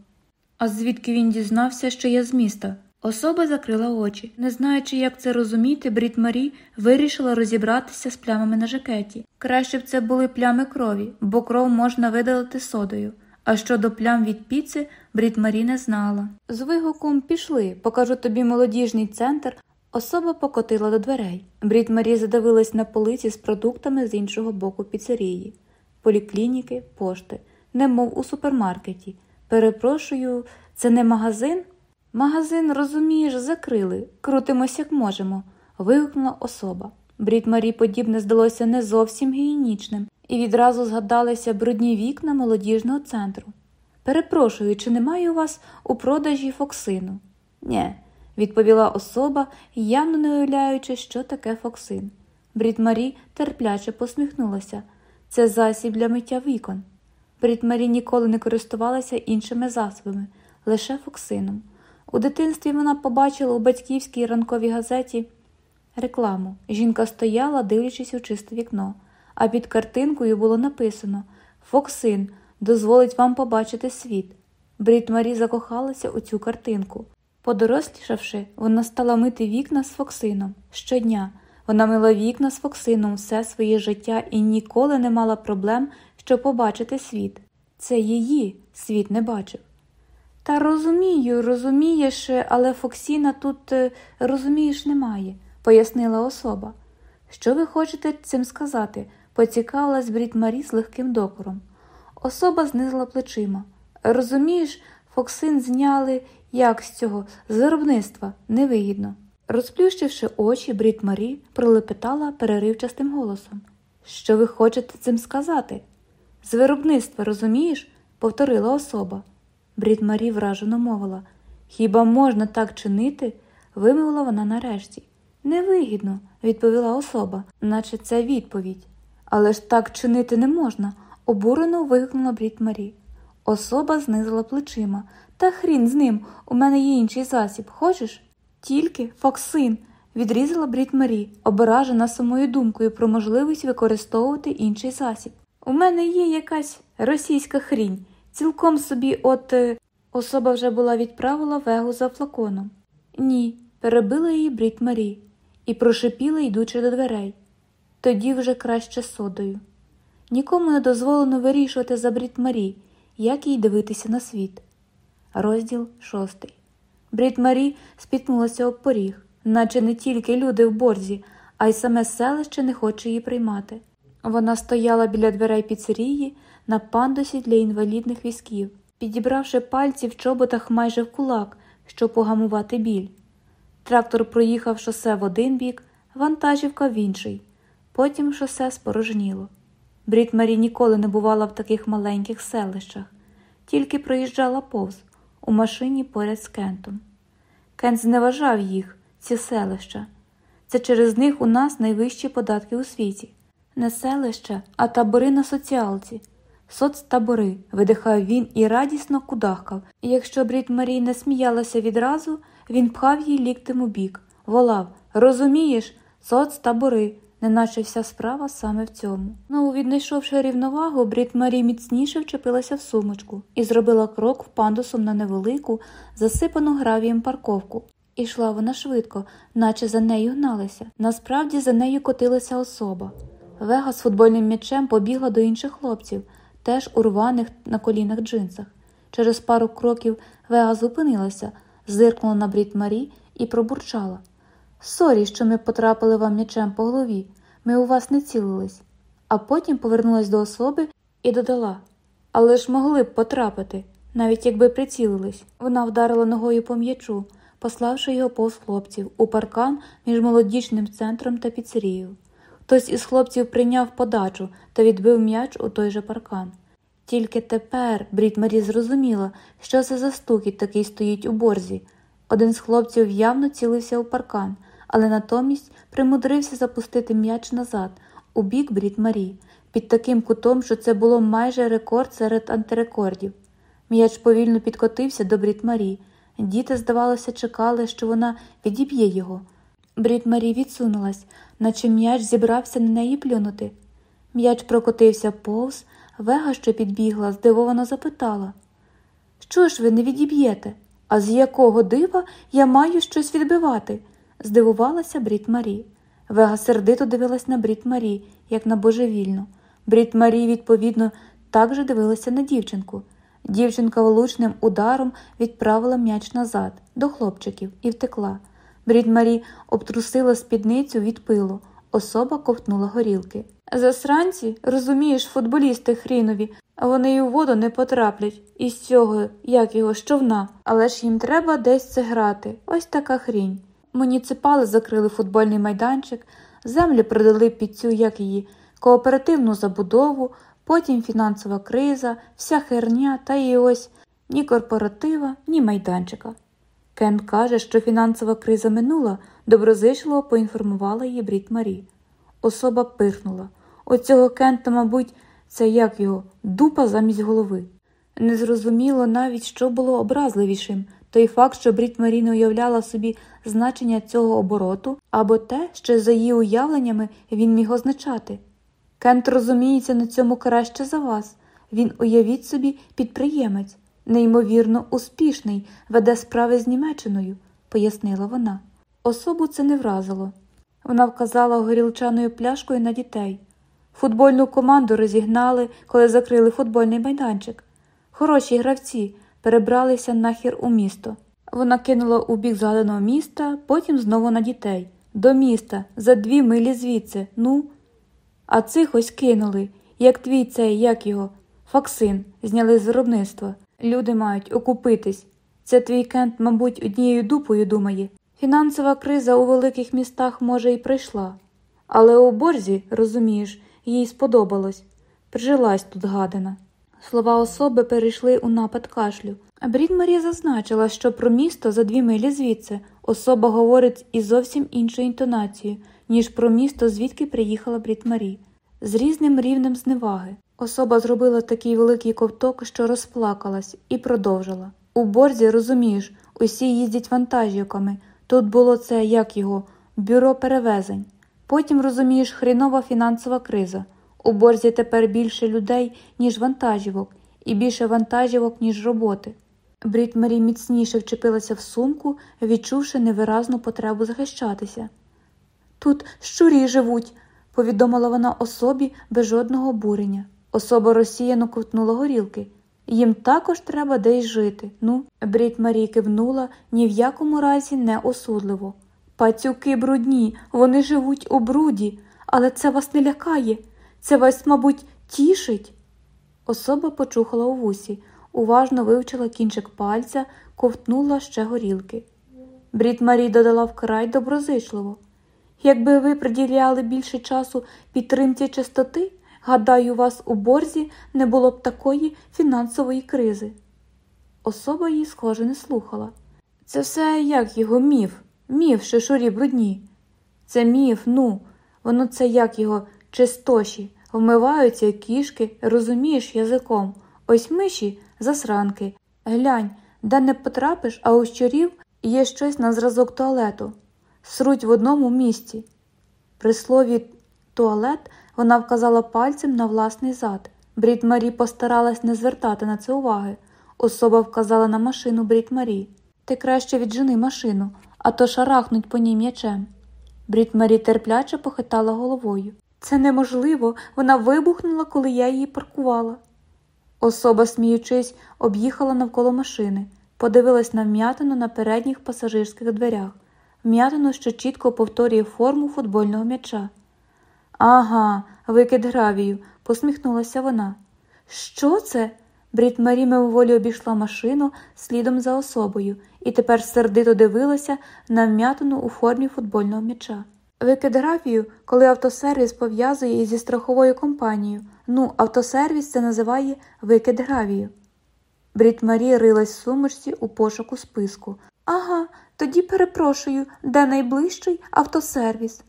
А звідки він дізнався, що я з міста? Особа закрила очі. Не знаючи, як це розуміти, Брід Марі вирішила розібратися з плямами на жакеті. Краще б це були плями крові, бо кров можна видалити содою. А щодо плям від піци, Брід Марі не знала. З вигуком пішли, покажу тобі молодіжний центр. Особа покотила до дверей. Брід Марі задивилась на полиці з продуктами з іншого боку піцерії, поліклініки, пошти, немов у супермаркеті. Перепрошую, це не магазин? Магазин, розумієш, закрили, крутимось, як можемо, вигукнула особа. Брід Марі подібне здалося не зовсім гігієнічним, і відразу згадалися брудні вікна молодіжного центру. Перепрошую, чи немає у вас у продажі фоксину? Нє, відповіла особа, явно не уявляючи, що таке фоксин. Брід Марі терпляче посміхнулася. Це засіб для миття вікон. Брід Марі ніколи не користувалася іншими засобами, лише фоксином. У дитинстві вона побачила у батьківській ранковій газеті рекламу. Жінка стояла, дивлячись у чисте вікно, а під картинкою було написано Фоксин дозволить вам побачити світ. Брід Марі закохалася у цю картинку. Подорослішавши, вона стала мити вікна з Фоксином. Щодня вона мила вікна з Фоксином все своє життя і ніколи не мала проблем, щоб побачити світ. Це її світ не бачив. Та розумію, розумієш, але Фоксіна тут, е, розумієш, немає, пояснила особа. Що ви хочете цим сказати? поцікавилась Брід Марі з легким докором. Особа знизила плечима. Розумієш, Фоксин зняли як з цього, з виробництва, невигідно. Розплющивши очі, Брід Марі пролепетала переривчастим голосом. Що ви хочете цим сказати? З виробництва, розумієш? повторила особа. Брід Марі вражено мовила. Хіба можна так чинити? вимовила вона нарешті. Невигідно, відповіла особа, наче це відповідь. Але ж так чинити не можна, обурено вигукнула Брід Марі. Особа знизила плечима. Та хрін з ним, у мене є інший засіб. Хочеш? Тільки Фоксин, відрізала Брід Марі, ображена самою думкою про можливість використовувати інший засіб. У мене є якась російська хрінь. Цілком собі, от е, особа вже була відправила вегу за флаконом. Ні, перебила її Брід Марі і прошипіла, йдучи до дверей. Тоді вже краще содою. Нікому не дозволено вирішувати за Брід Марі, як їй дивитися на світ. Розділ шостий. Брід Марі спітнулася об поріг, наче не тільки люди в борзі, а й саме селище не хоче її приймати. Вона стояла біля дверей піцерії на пандусі для інвалідних візків, підібравши пальці в чоботах майже в кулак, щоб погамувати біль. Трактор проїхав шосе в один бік, вантажівка в інший. Потім шосе спорожніло. Брід Марі ніколи не бувала в таких маленьких селищах, тільки проїжджала повз у машині поряд з Кентом. Кент зневажав їх, ці селища. Це через них у нас найвищі податки у світі. Не селища, а табори на соціалці. Соцтабори, видихав він і радісно кудахкав, і якщо Брід Марій не сміялася відразу, він пхав її ліктем у бік, волав Розумієш, соцтабори, неначе вся справа саме в цьому. Ну, віднайшовши рівновагу, Брід Марі міцніше вчепилася в сумочку і зробила крок в пандусом на невелику, засипану гравієм парковку. Ішла вона швидко, наче за нею гналися. Насправді за нею котилася особа. Вега з футбольним м'ячем побігла до інших хлопців, теж у рваних на колінах джинсах. Через пару кроків Вега зупинилася, зиркнула на Брітт-Марі і пробурчала. Sorry, що ми потрапили вам м'ячем по голові, ми у вас не цілились. А потім повернулась до особи і додала Але ж могли б потрапити, навіть якби прицілились. Вона вдарила ногою по м'ячу, пославши його повз хлопців у паркан між молодічним центром та піцерією. Хтось із хлопців прийняв подачу та відбив м'яч у той же паркан. Тільки тепер Брід Марі зрозуміла, що це за стукіт такий стоїть у борзі. Один з хлопців явно цілився у паркан, але натомість примудрився запустити м'яч назад, у бік Брід Марі, під таким кутом, що це було майже рекорд серед антирекордів. М'яч повільно підкотився до Брід Марі. Діти, здавалося, чекали, що вона відіб'є його. Брід Марі відсунулась, наче м'яч зібрався на неї плюнути. М'яч прокотився повз, вега, що підбігла, здивовано запитала Що ж ви не відіб'єте? А з якого дива я маю щось відбивати? Здивувалася Брід Марі. Вега сердито дивилась на Брід Марі, як на божевільну. Брід Марі, відповідно, також дивилася на дівчинку. Дівчинка влучним ударом відправила м'яч назад, до хлопчиків, і втекла. Брід Марі обтрусила спідницю від пилу, особа ковтнула горілки. Засранці, розумієш, футболісти хрінові, вони й у воду не потраплять із цього, як його, щовна. Але ж їм треба десь це грати. Ось така хрінь. Муніципали закрили футбольний майданчик, землі продали під цю, як її, кооперативну забудову, потім фінансова криза, вся херня, та і ось ні корпоратива, ні майданчика. Кен каже, що фінансова криза минула, доброзичливо поінформувала її Брід Марі. Особа пирхнула. Оцього Кента, мабуть, це як його дупа замість голови. Незрозуміло навіть, що було образливішим той факт, що Брід Марі не уявляла собі значення цього обороту, або те, що за її уявленнями він міг означати. Кент розуміється на цьому краще за вас. Він, уявіть собі, підприємець, неймовірно успішний, веде справи з Німеччиною, пояснила вона. Особу це не вразило. Вона вказала горілчаною пляшкою на дітей. Футбольну команду розігнали, коли закрили футбольний майданчик. Хороші гравці перебралися нахер у місто. Вона кинула у бік згаданого міста, потім знову на дітей. До міста, за дві милі звідси, ну. А цих ось кинули, як твій цей, як його, Факсин, зняли з виробництва. Люди мають окупитись. Це твій кент, мабуть, однією дупою думає. Фінансова криза у великих містах, може, і прийшла. Але у борзі, розумієш, їй сподобалось. Прижилась тут гадина. Слова особи перейшли у напад кашлю. Брід Марія зазначила, що про місто за дві милі звідси особа говорить із зовсім іншою інтонацією, ніж про місто, звідки приїхала Брід Марі. З різним рівнем зневаги. Особа зробила такий великий ковток, що розплакалась, і продовжила. У борзі, розумієш, усі їздять вантажівками. Тут було це, як його, бюро перевезень. Потім, розумієш, хрінова фінансова криза. У борзі тепер більше людей, ніж вантажівок, і більше вантажівок, ніж роботи. Брід Марі міцніше вчепилася в сумку, відчувши невиразну потребу захищатися. Тут щурі живуть, повідомила вона особі без жодного обурення. Особа розсіяно ковтнула горілки. Їм також треба десь жити. Ну, Брід Марі кивнула ні в якому разі не осудливо. Пацюки брудні, вони живуть у бруді, але це вас не лякає. Це вас, мабуть, тішить. Особа почухала у вусі, уважно вивчила кінчик пальця, ковтнула ще горілки. Брід Марі додала вкрай доброзичливо. Якби ви приділяли більше часу підтримці чистоти, гадаю, у вас у борзі не було б такої фінансової кризи. Особа її, схоже, не слухала. Це все як його міф, міф, що шурі брудні. Це міф, ну, воно це як його чистоші, вмиваються кішки, розумієш, язиком. Ось миші засранки. Глянь, де не потрапиш, а у щурів є щось на зразок туалету. Сруть в одному місці. При слові туалет вона вказала пальцем на власний зад. Брід Марі постаралась не звертати на це уваги. Особа вказала на машину Брід Марі. Ти краще віджени машину, а то шарахнуть по ній м'ячем. Брід Марі терпляче похитала головою. Це неможливо, вона вибухнула, коли я її паркувала. Особа, сміючись, об'їхала навколо машини, подивилась на вм'ятину на передніх пасажирських дверях, вм'ятину, що чітко повторює форму футбольного м'яча. Ага, викид гравію, посміхнулася вона. Що це? Брід Марі мимоволі обійшла машину слідом за особою і тепер сердито дивилася на вм'ятину у формі футбольного м'яча. Викид графію, коли автосервіс пов'язує зі страховою компанією. Ну, автосервіс це називає викид гравію. Брід Марі рилась в сумочці у пошуку списку. Ага, тоді перепрошую, де найближчий автосервіс?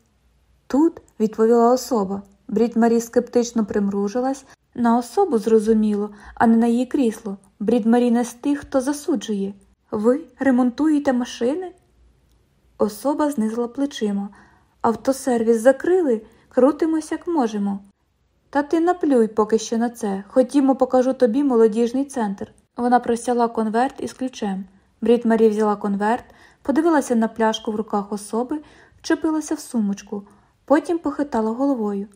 Тут, відповіла особа. Брід Марі скептично примружилась. На особу зрозуміло, а не на її крісло. Брід Марі не з тих, хто засуджує. Ви ремонтуєте машини? Особа знизила плечима. Автосервіс закрили, крутимось, як можемо. Та ти наплюй поки що на це. Ходімо, покажу тобі молодіжний центр. Вона простяла конверт із ключем. Брід Марі взяла конверт, подивилася на пляшку в руках особи, вчепилася в сумочку, потім похитала головою.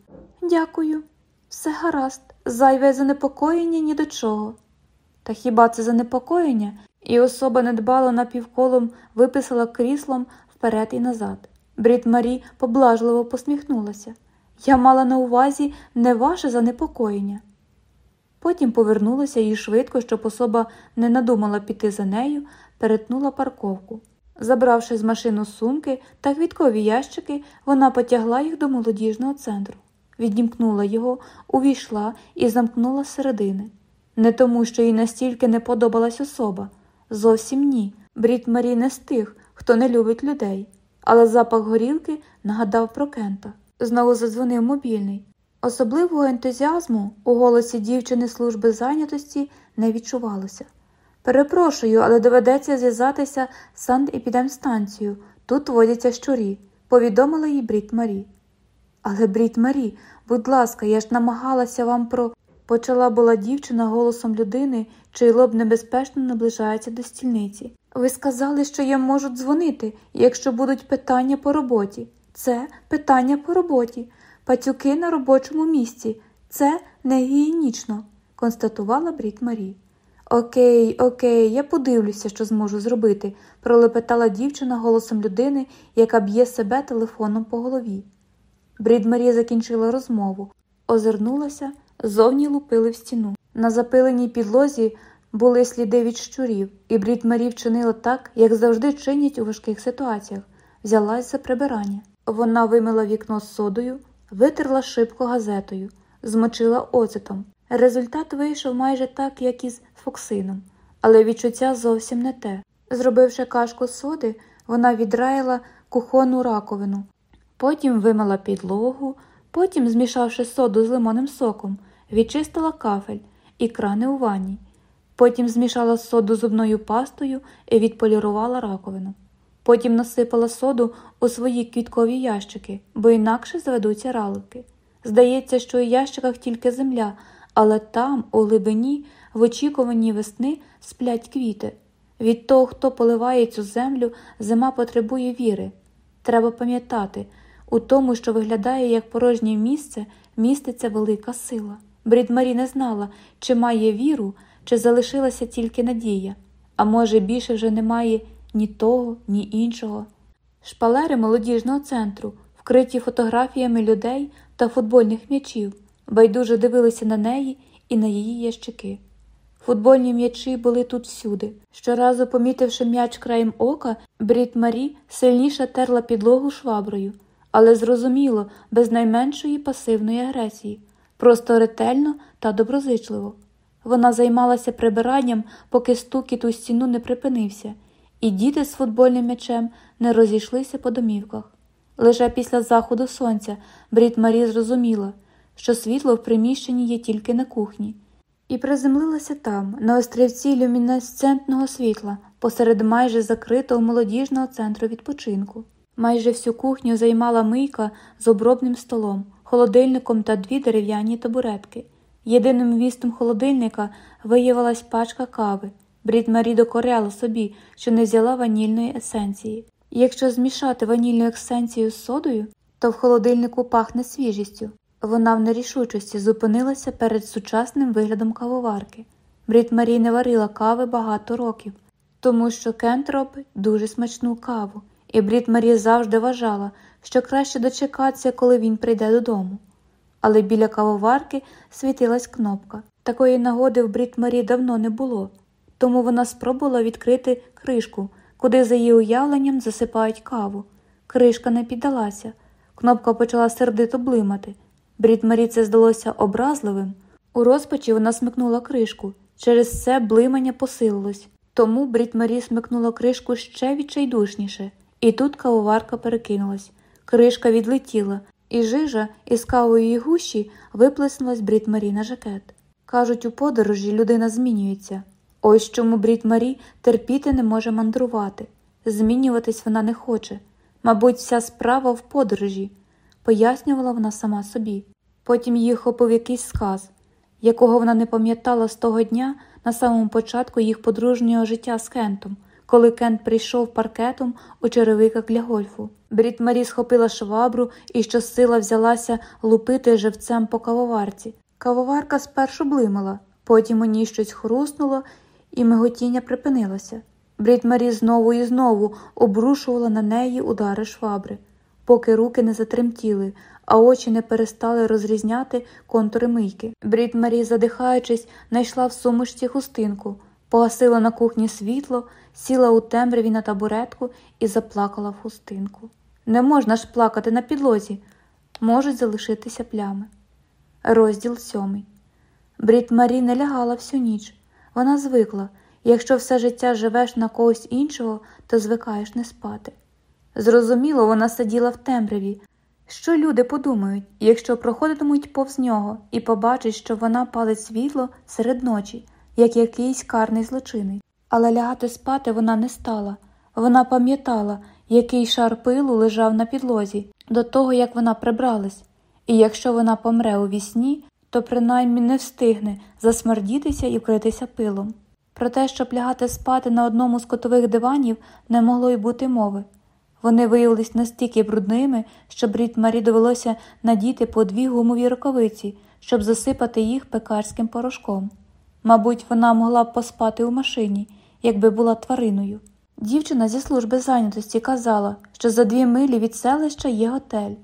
Дякую, все гаразд, зайве занепокоєння ні до чого. Та хіба це занепокоєння? І особа недбало напівколом виписала кріслом вперед і назад. Брід Марі поблажливо посміхнулася. Я мала на увазі не ваше занепокоєння. Потім повернулася і швидко, щоб особа не надумала піти за нею, перетнула парковку. Забравши з машину сумки та квіткові ящики, вона потягла їх до молодіжного центру, відімкнула його, увійшла і замкнула середини. Не тому, що їй настільки не подобалась особа. Зовсім ні. Брід Марі не з тих, хто не любить людей але запах горілки нагадав про Кента. Знову задзвонив мобільний. Особливого ентузіазму у голосі дівчини служби зайнятості не відчувалося. Перепрошую, але доведеться зв'язатися з санепідемстанцією. Тут водяться щурі, повідомила їй Брід Марі. Але, Брід Марі, будь ласка, я ж намагалася вам про. Почала була дівчина голосом людини, чий лоб небезпечно наближається до стільниці. Ви сказали, що я можу дзвонити, якщо будуть питання по роботі. Це питання по роботі, пацюки на робочому місці. Це не гігієнічно, констатувала Брід Марі. Окей, окей, я подивлюся, що зможу зробити, пролепетала дівчина голосом людини, яка б'є себе телефоном по голові. Брід Марі закінчила розмову, озирнулася, зовні лупили в стіну. На запиленій підлозі були сліди від щурів, і Брід Марі вчинила так, як завжди чинять у важких ситуаціях, взялась за прибирання. Вона вимила вікно з содою, витерла шибко газетою, змочила оцетом. Результат вийшов майже так, як із Фоксином, але відчуття зовсім не те. Зробивши кашку з соди, вона відраїла кухонну раковину, потім вимила підлогу, потім, змішавши соду з лимонним соком, відчистила кафель і крани у ванні. Потім змішала соду зубною пастою і відполірувала раковину. Потім насипала соду у свої квіткові ящики, бо інакше зведуться ралики. Здається, що у ящиках тільки земля, але там, у глибині, в очікуванні весни, сплять квіти. Від того, хто поливає цю землю, зима потребує віри. Треба пам'ятати, у тому, що виглядає як порожнє місце, міститься велика сила. Брід Марі не знала, чи має віру чи залишилася тільки надія, а може, більше вже немає ні того, ні іншого. Шпалери молодіжного центру, вкриті фотографіями людей та футбольних м'ячів, байдуже дивилися на неї і на її ящики. Футбольні м'ячі були тут всюди. Щоразу, помітивши м'яч краєм ока, Брід Марі сильніше терла підлогу шваброю, але зрозуміло, без найменшої пасивної агресії, просто ретельно та доброзичливо. Вона займалася прибиранням, поки стукіт у стіну не припинився, і діти з футбольним м'ячем не розійшлися по домівках. Лише після заходу сонця Брід Марі зрозуміла, що світло в приміщенні є тільки на кухні, і приземлилася там, на острівці люмінесцентного світла, посеред майже закритого молодіжного центру відпочинку. Майже всю кухню займала мийка з обробним столом, холодильником та дві дерев'яні табуретки. Єдиним вістом холодильника виявилась пачка кави. Брід Марі докоряла собі, що не взяла ванільної есенції. Якщо змішати ванільну есенцію з содою, то в холодильнику пахне свіжістю. Вона в нерішучості зупинилася перед сучасним виглядом кавоварки. Брід Марі не варила кави багато років, тому що Кент робить дуже смачну каву, і Брід Марі завжди вважала, що краще дочекатися, коли він прийде додому. Але біля кавоварки світилась кнопка. Такої нагоди в Брід Марі давно не було, тому вона спробувала відкрити кришку, куди за її уявленням засипають каву. Кришка не піддалася. Кнопка почала сердито блимати. Брід Марі це здалося образливим. У розпачі вона смикнула кришку. Через це блимання посилилось. Тому Брід Марі смикнула кришку ще відчайдушніше, і тут кавоварка перекинулась. Кришка відлетіла, і жижа із кавої гущі виплеснулась Брід Марі на жакет. Кажуть, у подорожі людина змінюється. Ось чому Брід Марі терпіти не може мандрувати. Змінюватись вона не хоче. Мабуть, вся справа в подорожі, пояснювала вона сама собі. Потім її хопив якийсь сказ, якого вона не пам'ятала з того дня на самому початку їх подружнього життя з Кентом, коли Кент прийшов паркетом у черевиках для гольфу. Брід Марі схопила швабру і щосила взялася лупити живцем по кавоварці. Кавоварка спершу блимала, потім у ній щось хруснуло, і миготіння припинилося. Брід Марі знову і знову обрушувала на неї удари швабри, поки руки не затремтіли, а очі не перестали розрізняти контури мийки. Брід Марі, задихаючись, знайшла в сумочці хустинку, погасила на кухні світло, сіла у темряві на табуретку і заплакала в хустинку. Не можна ж плакати на підлозі, можуть залишитися плями. Розділ сьомий. Брід Марі не лягала всю ніч. Вона звикла якщо все життя живеш на когось іншого, то звикаєш не спати. Зрозуміло, вона сиділа в темряві. Що люди подумають, якщо проходитимуть повз нього і побачать, що вона палить світло серед ночі, як якийсь карний злочинець. Але лягати спати вона не стала. Вона пам'ятала, який шар пилу лежав на підлозі до того, як вона прибралась, і якщо вона помре у вісні, то принаймні не встигне засмердітися і вкритися пилом. Про те, щоб лягати спати на одному з котових диванів, не могло й бути мови. Вони виявились настільки брудними, що Брід Марі довелося надіти по дві гумові рукавиці, щоб засипати їх пекарським порошком. Мабуть, вона могла б поспати у машині, якби була твариною. Дівчина зі служби зайнятості казала, що за дві милі від селища є готель,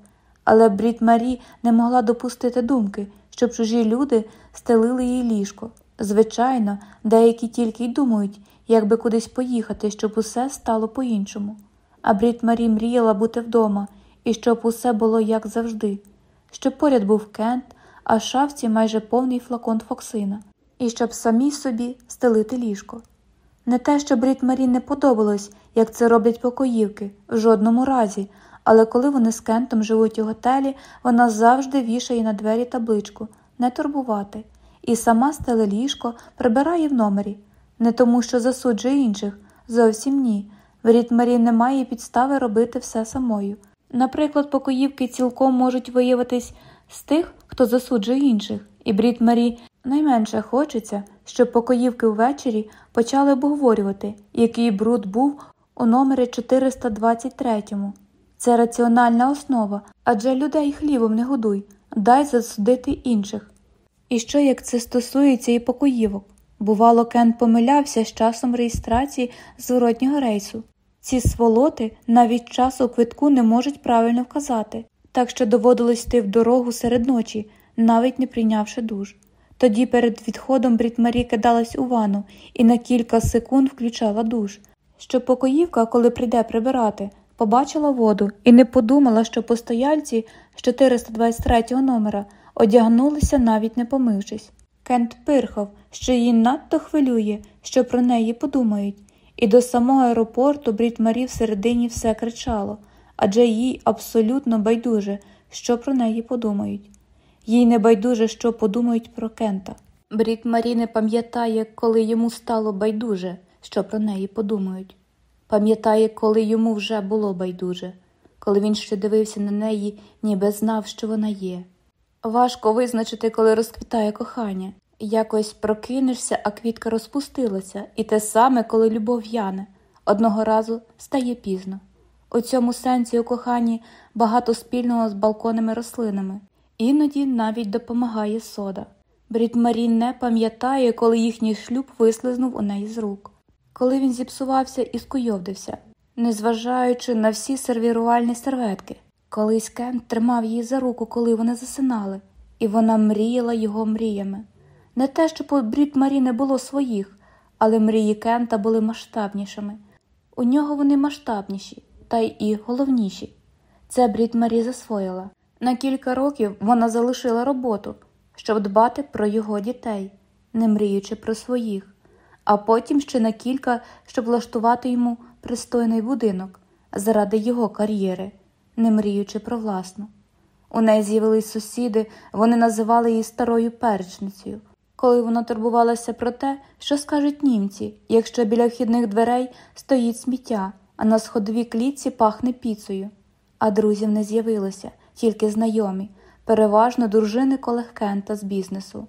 але Брід Марі не могла допустити думки, щоб чужі люди стелили їй ліжко. Звичайно, деякі тільки й думають, як би кудись поїхати, щоб усе стало по-іншому. А Брід Марі мріяла бути вдома і щоб усе було як завжди, щоб поряд був Кент, а в шафці майже повний флакон Фоксина, і щоб самі собі стелити ліжко. Не те, що Брід Марі не подобалось, як це роблять покоївки, в жодному разі, але коли вони з Кентом живуть у готелі, вона завжди вішає на двері табличку не турбувати і сама стеле ліжко прибирає в номері, не тому, що засуджує інших, зовсім ні. В рід Марі немає підстави робити все самою. Наприклад, покоївки цілком можуть виявитись з тих, хто засуджує інших, і Брід Марі найменше хочеться, щоб покоївки ввечері почали обговорювати, який бруд був у номері 423. Це раціональна основа, адже людей хлібом не годуй, дай засудити інших. І що як це стосується і покоївок? Бувало, Кен помилявся з часом реєстрації зворотнього рейсу. Ці сволоти навіть часу квитку не можуть правильно вказати, так що доводилось йти в дорогу серед ночі, навіть не прийнявши душ. Тоді перед відходом Брітмарі кидалась у ванну і на кілька секунд включала душ, щоб покоївка, коли прийде прибирати, побачила воду і не подумала, що постояльці з 423 номера одягнулися, навіть не помившись. Кент пирхав, що її надто хвилює, що про неї подумають, і до самого аеропорту Брід Марі всередині все кричало, адже їй абсолютно байдуже, що про неї подумають. Їй не байдуже, що подумають про Кента. Брід Марі не пам'ятає, коли йому стало байдуже, що про неї подумають. Пам'ятає, коли йому вже було байдуже, коли він ще дивився на неї, ніби знав, що вона є. Важко визначити, коли розквітає кохання. Якось прокинешся, а квітка розпустилася, і те саме, коли любов яне, одного разу стає пізно. У цьому сенсі у коханні багато спільного з балконними рослинами, іноді навіть допомагає сода. Брід Марі не пам'ятає, коли їхній шлюб вислизнув у неї з рук, коли він зіпсувався і скуйовдився, незважаючи на всі сервірувальні серветки. Колись Кент тримав її за руку, коли вони засинали, і вона мріяла його мріями. Не те, що по Брід Марі не було своїх, але мрії Кента були масштабнішими. У нього вони масштабніші, та й і головніші. Це Брід Марі засвоїла. На кілька років вона залишила роботу, щоб дбати про його дітей, не мріючи про своїх, а потім ще на кілька, щоб влаштувати йому пристойний будинок заради його кар'єри, не мріючи про власну. У неї з'явились сусіди, вони називали її старою перечницею коли вона турбувалася про те, що скажуть німці, якщо біля вхідних дверей стоїть сміття, а на сходовій клітці пахне піцею. А друзів не з'явилося, тільки знайомі, переважно дружини колег Кента з бізнесу.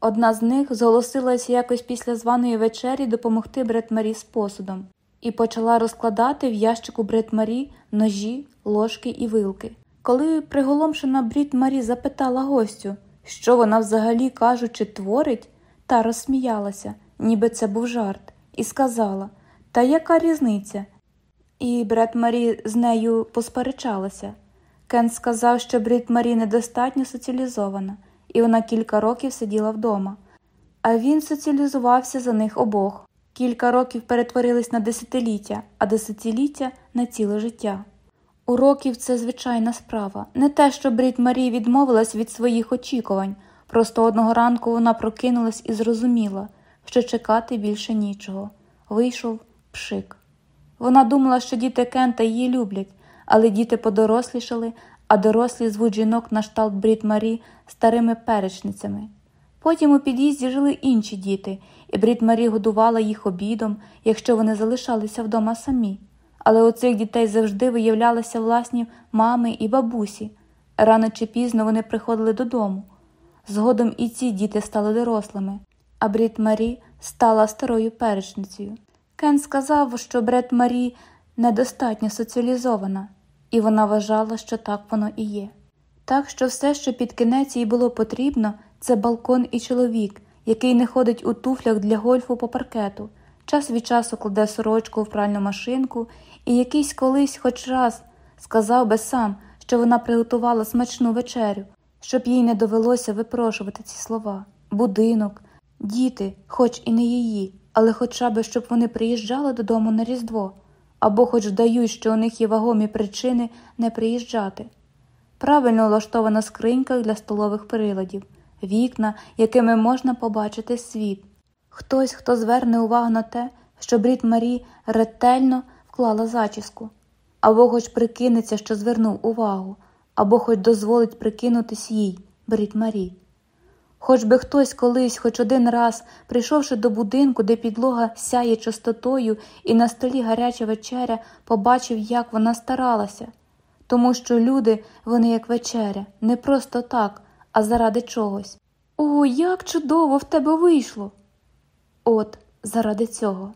Одна з них зголосилася якось після званої вечері допомогти Бретмарі з посудом і почала розкладати в ящику Бретмарі ножі, ложки і вилки. Коли приголомшена Брід Марі запитала гостю, що вона взагалі кажучи, творить, та розсміялася, ніби це був жарт, і сказала Та яка різниця? І брат Марі з нею посперечалася. Кен сказав, що Брід Марі недостатньо соціалізована, і вона кілька років сиділа вдома, а він соціалізувався за них обох. Кілька років перетворились на десятиліття, а десятиліття на ціле життя. У років це звичайна справа, не те, що Брід Марі відмовилась від своїх очікувань, просто одного ранку вона прокинулась і зрозуміла, що чекати більше нічого. Вийшов пшик. Вона думала, що діти Кента її люблять, але діти подорослішали, а дорослі звуть жінок на шталт Брід Марі старими перечницями. Потім у під'їзді жили інші діти, і Брід Марі годувала їх обідом, якщо вони залишалися вдома самі але у цих дітей завжди виявлялися власні мами і бабусі. Рано чи пізно вони приходили додому. Згодом і ці діти стали дорослими, а Брід Марі стала старою перечницею. Кен сказав, що Бред Марі недостатньо соціалізована, і вона вважала, що так воно і є. Так що все, що під кінець їй було потрібно, це балкон і чоловік, який не ходить у туфлях для гольфу по паркету, час від часу кладе сорочку в пральну машинку і якийсь колись хоч раз сказав би сам, що вона приготувала смачну вечерю, щоб їй не довелося випрошувати ці слова. Будинок, діти, хоч і не її, але хоча б щоб вони приїжджали додому на Різдво, або хоч вдають, що у них є вагомі причини не приїжджати. Правильно влаштована скринька для столових приладів, вікна, якими можна побачити світ. Хтось, хто зверне увагу на те, що Брід Марі ретельно вклала зачіску, або хоч прикинеться, що звернув увагу, або хоч дозволить прикинутись їй, Брід Марі. Хоч би хтось колись, хоч один раз, прийшовши до будинку, де підлога сяє чистотою, і на столі гаряча вечеря, побачив, як вона старалася, тому що люди, вони як вечеря, не просто так, а заради чогось. О, як чудово в тебе вийшло! От, заради цього.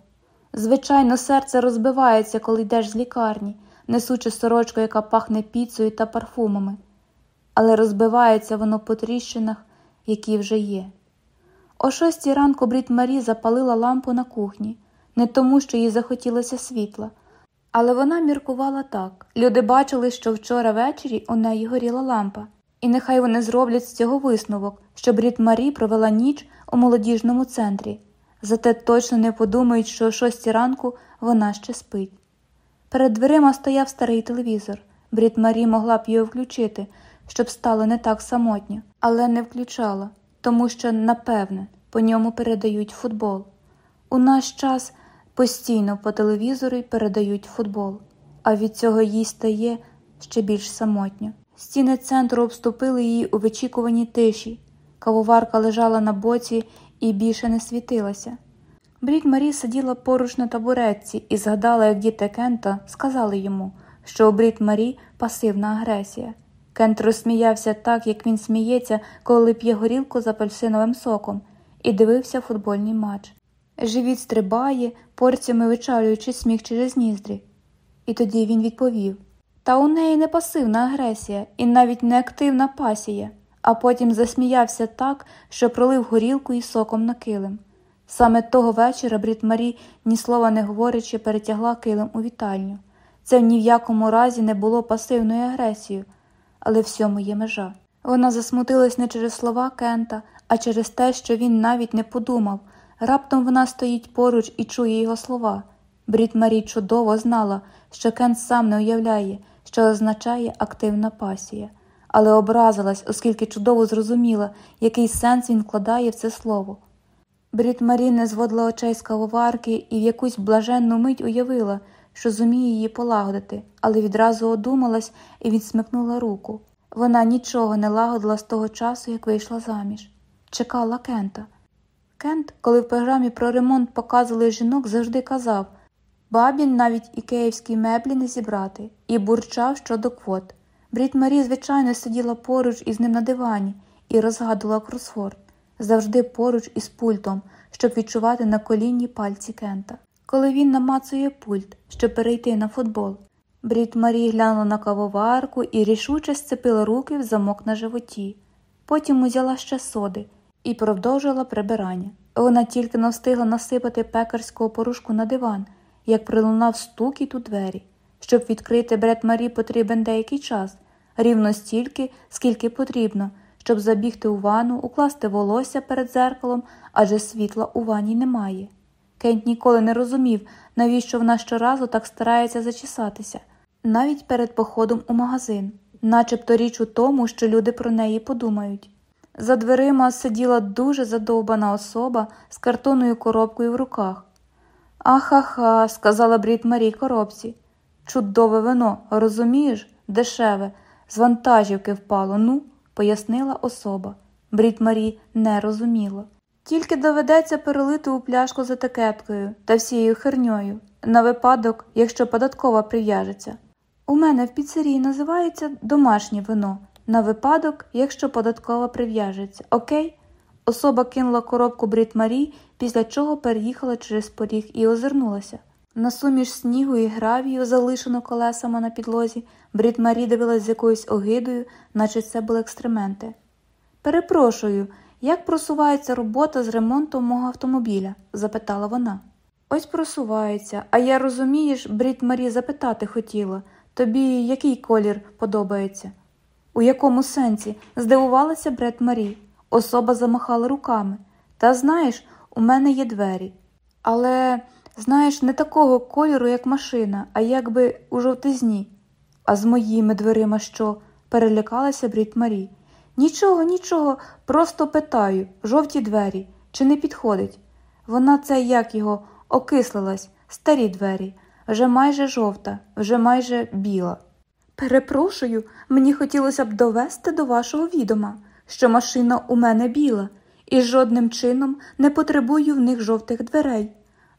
Звичайно, серце розбивається, коли йдеш з лікарні, несучи сорочку, яка пахне піцею та парфумами, але розбивається воно по тріщинах, які вже є. О шостій ранку Брід Марі запалила лампу на кухні, не тому, що їй захотілося світла, але вона міркувала так люди бачили, що вчора ввечері у неї горіла лампа, і нехай вони зроблять з цього висновок, що Брід Марі провела ніч у молодіжному центрі зате точно не подумають, що о шостій ранку вона ще спить. Перед дверима стояв старий телевізор. Брід Марі могла б його включити, щоб стало не так самотньо, але не включала, тому що, напевне, по ньому передають футбол. У наш час постійно по телевізору передають футбол. а від цього їй стає ще більш самотньо. Стіни центру обступили її у вичікуваній тиші. Кавоварка лежала на боці і більше не світилася. Брід Марі сиділа поруч на табуретці і згадала, як діти Кента сказали йому, що у Брід Марі пасивна агресія. Кент розсміявся так, як він сміється, коли п'є горілку з апельсиновим соком, і дивився футбольний матч. Живіт стрибає, порціями вичалюючи сміх через ніздрі. І тоді він відповів Та у неї не пасивна агресія і навіть не активна пасія, а потім засміявся так, що пролив горілку і соком на килим. Саме того вечора Брід Марі, ні слова не говорячи, перетягла килим у вітальню. Це ні в якому разі не було пасивною агресією, але всьому є межа. Вона засмутилась не через слова Кента, а через те, що він навіть не подумав. Раптом вона стоїть поруч і чує його слова. Брід Марі чудово знала, що Кент сам не уявляє, що означає активна пасія, але образилась, оскільки чудово зрозуміла, який сенс він вкладає в це слово. Брід Марі не зводила очей з кавоварки і в якусь блаженну мить уявила, що зуміє її полагодити, але відразу одумалась і відсмикнула руку. Вона нічого не лагодила з того часу, як вийшла заміж. Чекала Кента. Кент, коли в програмі про ремонт показували жінок, завжди казав бабін навіть і київські меблі не зібрати, і бурчав щодо квот. Брід Марі, звичайно, сиділа поруч із ним на дивані і розгадувала кросфорд, завжди поруч із пультом, щоб відчувати на колінні пальці Кента. Коли він намацує пульт, щоб перейти на футбол. Брід Марі глянула на кавоварку і рішуче сцепила руки в замок на животі. Потім узяла ще соди і продовжила прибирання. Вона тільки не встигла насипати пекарського порушку на диван, як прилунав стукіт у двері. Щоб відкрити бред Марі потрібен деякий час, рівно стільки, скільки потрібно, щоб забігти у ванну, укласти волосся перед зеркалом, адже світла у ванні немає. Кент ніколи не розумів, навіщо вона щоразу так старається зачесатися, навіть перед походом у магазин, начебто річ у тому, що люди про неї подумають. За дверима сиділа дуже задовбана особа з картонною коробкою в руках. Ахаха, сказала Брід Марій коробці. Чудове вино, розумієш, дешеве, з вантажівки впало, ну, пояснила особа. Брід Марі не розуміла. Тільки доведеться перелити у пляшку з етикеткою та всією херньою, на випадок, якщо податкова прив'яжеться. У мене в піцерії називається домашнє вино, на випадок, якщо податкова прив'яжеться, окей? Особа кинула коробку Брід Марі, після чого переїхала через поріг і озирнулася. На суміш снігу і гравію, залишено колесами на підлозі, Брід Марі дивилась з якоюсь огидою, наче це були екстременти. Перепрошую, як просувається робота з ремонтом мого автомобіля? запитала вона. Ось просувається, а я розумієш, Брід Марі запитати хотіла тобі який колір подобається? У якому сенсі? здивувалася Бред Марі. Особа замахала руками. Та знаєш, у мене є двері. Але, знаєш, не такого кольору, як машина, а якби у жовтизні. А з моїми дверима що? перелякалася Брід Марі. Нічого, нічого, просто питаю жовті двері, чи не підходить. Вона це як його окислилась, старі двері, вже майже жовта, вже майже біла. Перепрошую, мені хотілося б довести до вашого відома, що машина у мене біла, і жодним чином не потребую в них жовтих дверей.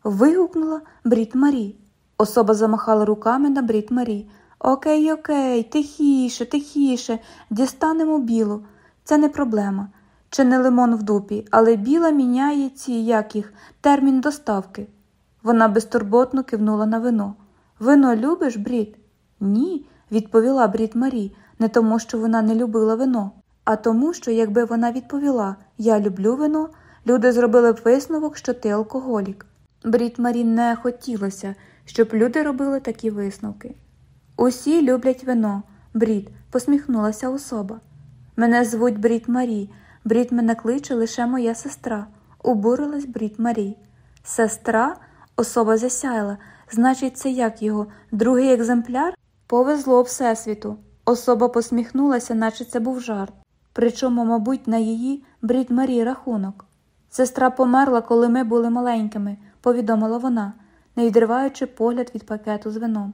вигукнула Брід Марі. Особа замахала руками на Брід Марі. Окей, окей, тихіше, тихіше, дістанемо білу. Це не проблема. Чи не лимон в дупі, але біла міняє ці як їх, термін доставки. Вона безтурботно кивнула на вино. Вино любиш, Брід? Ні, відповіла Брід Марі, не тому, що вона не любила вино, а тому, що якби вона відповіла Я люблю вино, люди зробили б висновок, що ти алкоголік. Брітт-Марі не хотілося, щоб люди робили такі висновки. Усі люблять вино, Брітт, посміхнулася особа. Мене звуть Брітт-Марі, Брітт мене кличе лише моя сестра, обурилась Брітт-Марі. Сестра, особа засяяла, значить, це як його, другий екземпляр? Повезло Всесвіту. Особа посміхнулася, наче це був жарт. Причому, мабуть, на її Брід Марі рахунок. Сестра померла, коли ми були маленькими, повідомила вона, не відриваючи погляд від пакету з вином.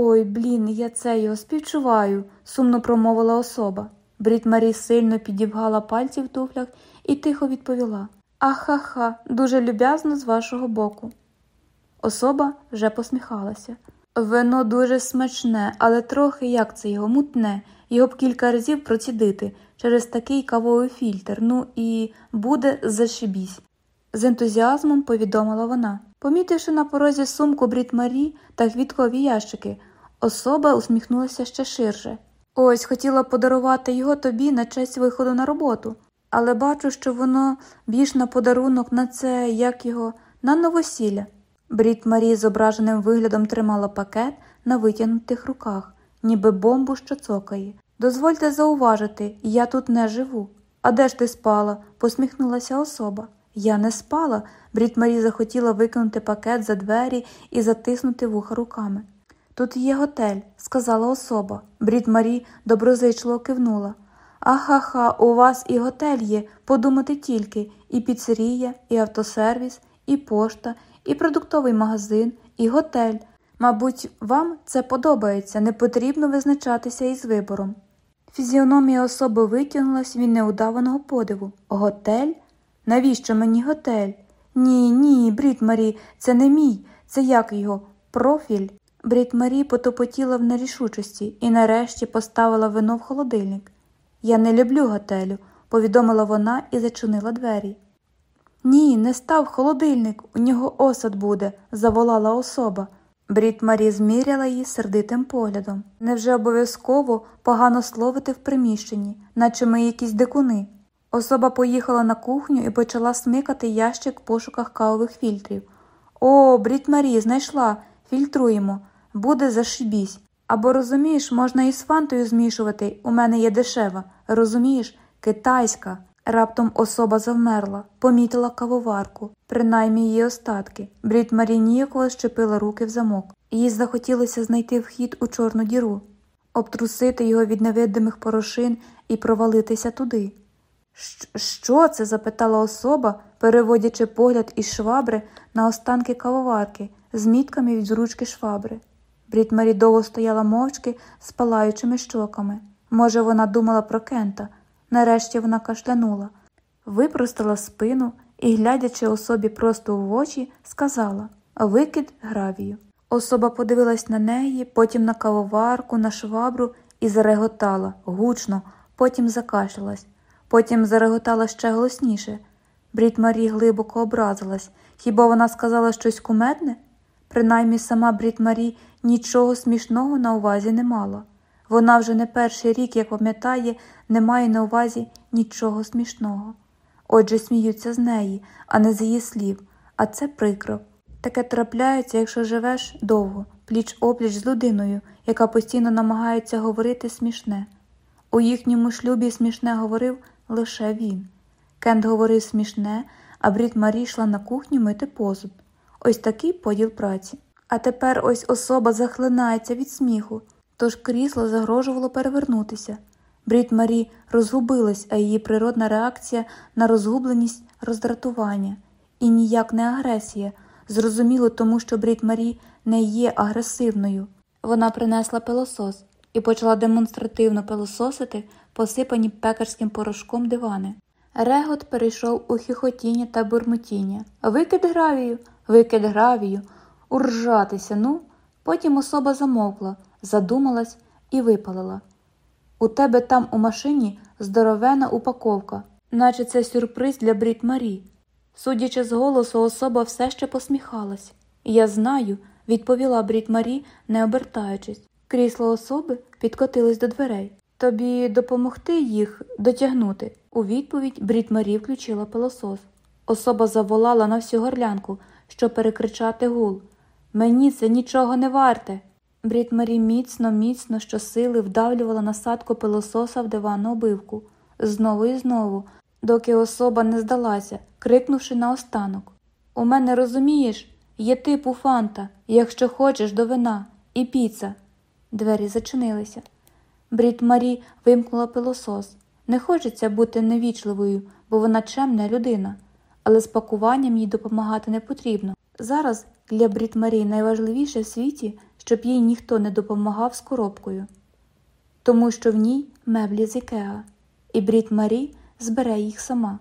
Ой, блін, я це його співчуваю, сумно промовила особа. Брід Марі сильно підібгала пальці в туфлях і тихо відповіла Аха-ха, дуже люб'язно з вашого боку. Особа вже посміхалася. Вино дуже смачне, але трохи як це його мутне, його б кілька разів процідити через такий кавовий фільтр, ну і буде зашибісь. З ентузіазмом повідомила вона. Помітивши на порозі сумку Брід Марі та квіткові ящики, особа усміхнулася ще ширше. Ось хотіла подарувати його тобі на честь виходу на роботу, але бачу, що воно більш на подарунок на це, як його, на новосілля. Брід Марі зображеним виглядом тримала пакет на витягнутих руках, ніби бомбу, що цокає. Дозвольте зауважити, я тут не живу. А де ж ти спала? посміхнулася особа. Я не спала. Брід Марі захотіла викинути пакет за двері і затиснути вуха руками. Тут є готель, сказала особа. Брід Марі доброзичливо кивнула. Аха ха, у вас і готель є, подумати тільки, і піцерія, і автосервіс, і пошта, і продуктовий магазин, і готель. Мабуть, вам це подобається, не потрібно визначатися із вибором. Фізіономія особи витягнулась від неудаваного подиву. Готель? Навіщо мені готель? Ні, ні, Брід Марі, це не мій, це як його, профіль. Брід Марі потопотіла в нерішучості і нарешті поставила вино в холодильник. Я не люблю готелю, повідомила вона і зачинила двері. Ні, не став холодильник, у нього осад буде, заволала особа. Брід Марі зміряла її сердитим поглядом. Невже обов'язково погано словити в приміщенні, наче ми якісь дикуни? Особа поїхала на кухню і почала смикати ящик в пошуках кавових фільтрів. О, Брід Марі, знайшла, фільтруємо, буде зашибісь. Або розумієш, можна і з фантою змішувати, у мене є дешева. Розумієш, китайська. Раптом особа завмерла, помітила кавоварку, принаймні її остатки. Брід Марі ніяково щепила руки в замок. Їй захотілося знайти вхід у чорну діру, обтрусити його від невидимих порошин і провалитися туди. Що це? запитала особа, переводячи погляд із швабри на останки кавоварки з мітками від ручки швабри. Брід Марі довго стояла мовчки з палаючими щоками. Може, вона думала про Кента. Нарешті вона кашлянула, випростила спину і, глядячи особі просто в очі, сказала Викид гравію. Особа подивилась на неї, потім на кавоварку, на швабру і зареготала гучно, потім закашлялась, потім зареготала ще голосніше. Брід Марі глибоко образилась. Хіба вона сказала щось кумедне? Принаймні сама Брід Марі нічого смішного на увазі не мала. Вона вже не перший рік, як пам'ятає, не має на увазі нічого смішного. Отже, сміються з неї, а не з її слів, а це прикро. Таке трапляється, якщо живеш довго, пліч опліч з людиною, яка постійно намагається говорити смішне. У їхньому шлюбі смішне говорив лише він. Кент говорив смішне, а Брід Марі йшла на кухню мити посуд. Ось такий поділ праці. А тепер ось особа захлинається від сміху, тож крісло загрожувало перевернутися. Брід Марі розгубилась, а її природна реакція на розгубленість роздратування і ніяк не агресія. Зрозуміло, тому що Брід Марі не є агресивною. Вона принесла пилосос і почала демонстративно пилососити посипані пекарським порошком дивани. Регот перейшов у хіхотіння та бурмотіння. Викид гравію, викид гравію, уржатися, ну. Потім особа замовкла, задумалась і випалила. У тебе там у машині здоровена упаковка, наче це сюрприз для Брід Марі. Судячи з голосу, особа все ще посміхалась. Я знаю, відповіла Брід Марі, не обертаючись. Крісло особи підкотилось до дверей. Тобі допомогти їх дотягнути. У відповідь Брід Марі включила пилосос. Особа заволала на всю горлянку, щоб перекричати гул. Мені це нічого не варте. Брід Марі міцно, міцно, щосили вдавлювала насадку пилососа в диванну обивку знову і знову, доки особа не здалася, крикнувши наостанок У мене розумієш, є типу фанта, якщо хочеш до вина, і піца. Двері зачинилися. Брід Марі вимкнула пилосос. Не хочеться бути невічливою, бо вона чемна людина, але з пакуванням їй допомагати не потрібно. Зараз для Брід Марі найважливіше в світі щоб їй ніхто не допомагав з коробкою, тому що в ній меблі з Ікеа, і Брід Марі збере їх сама.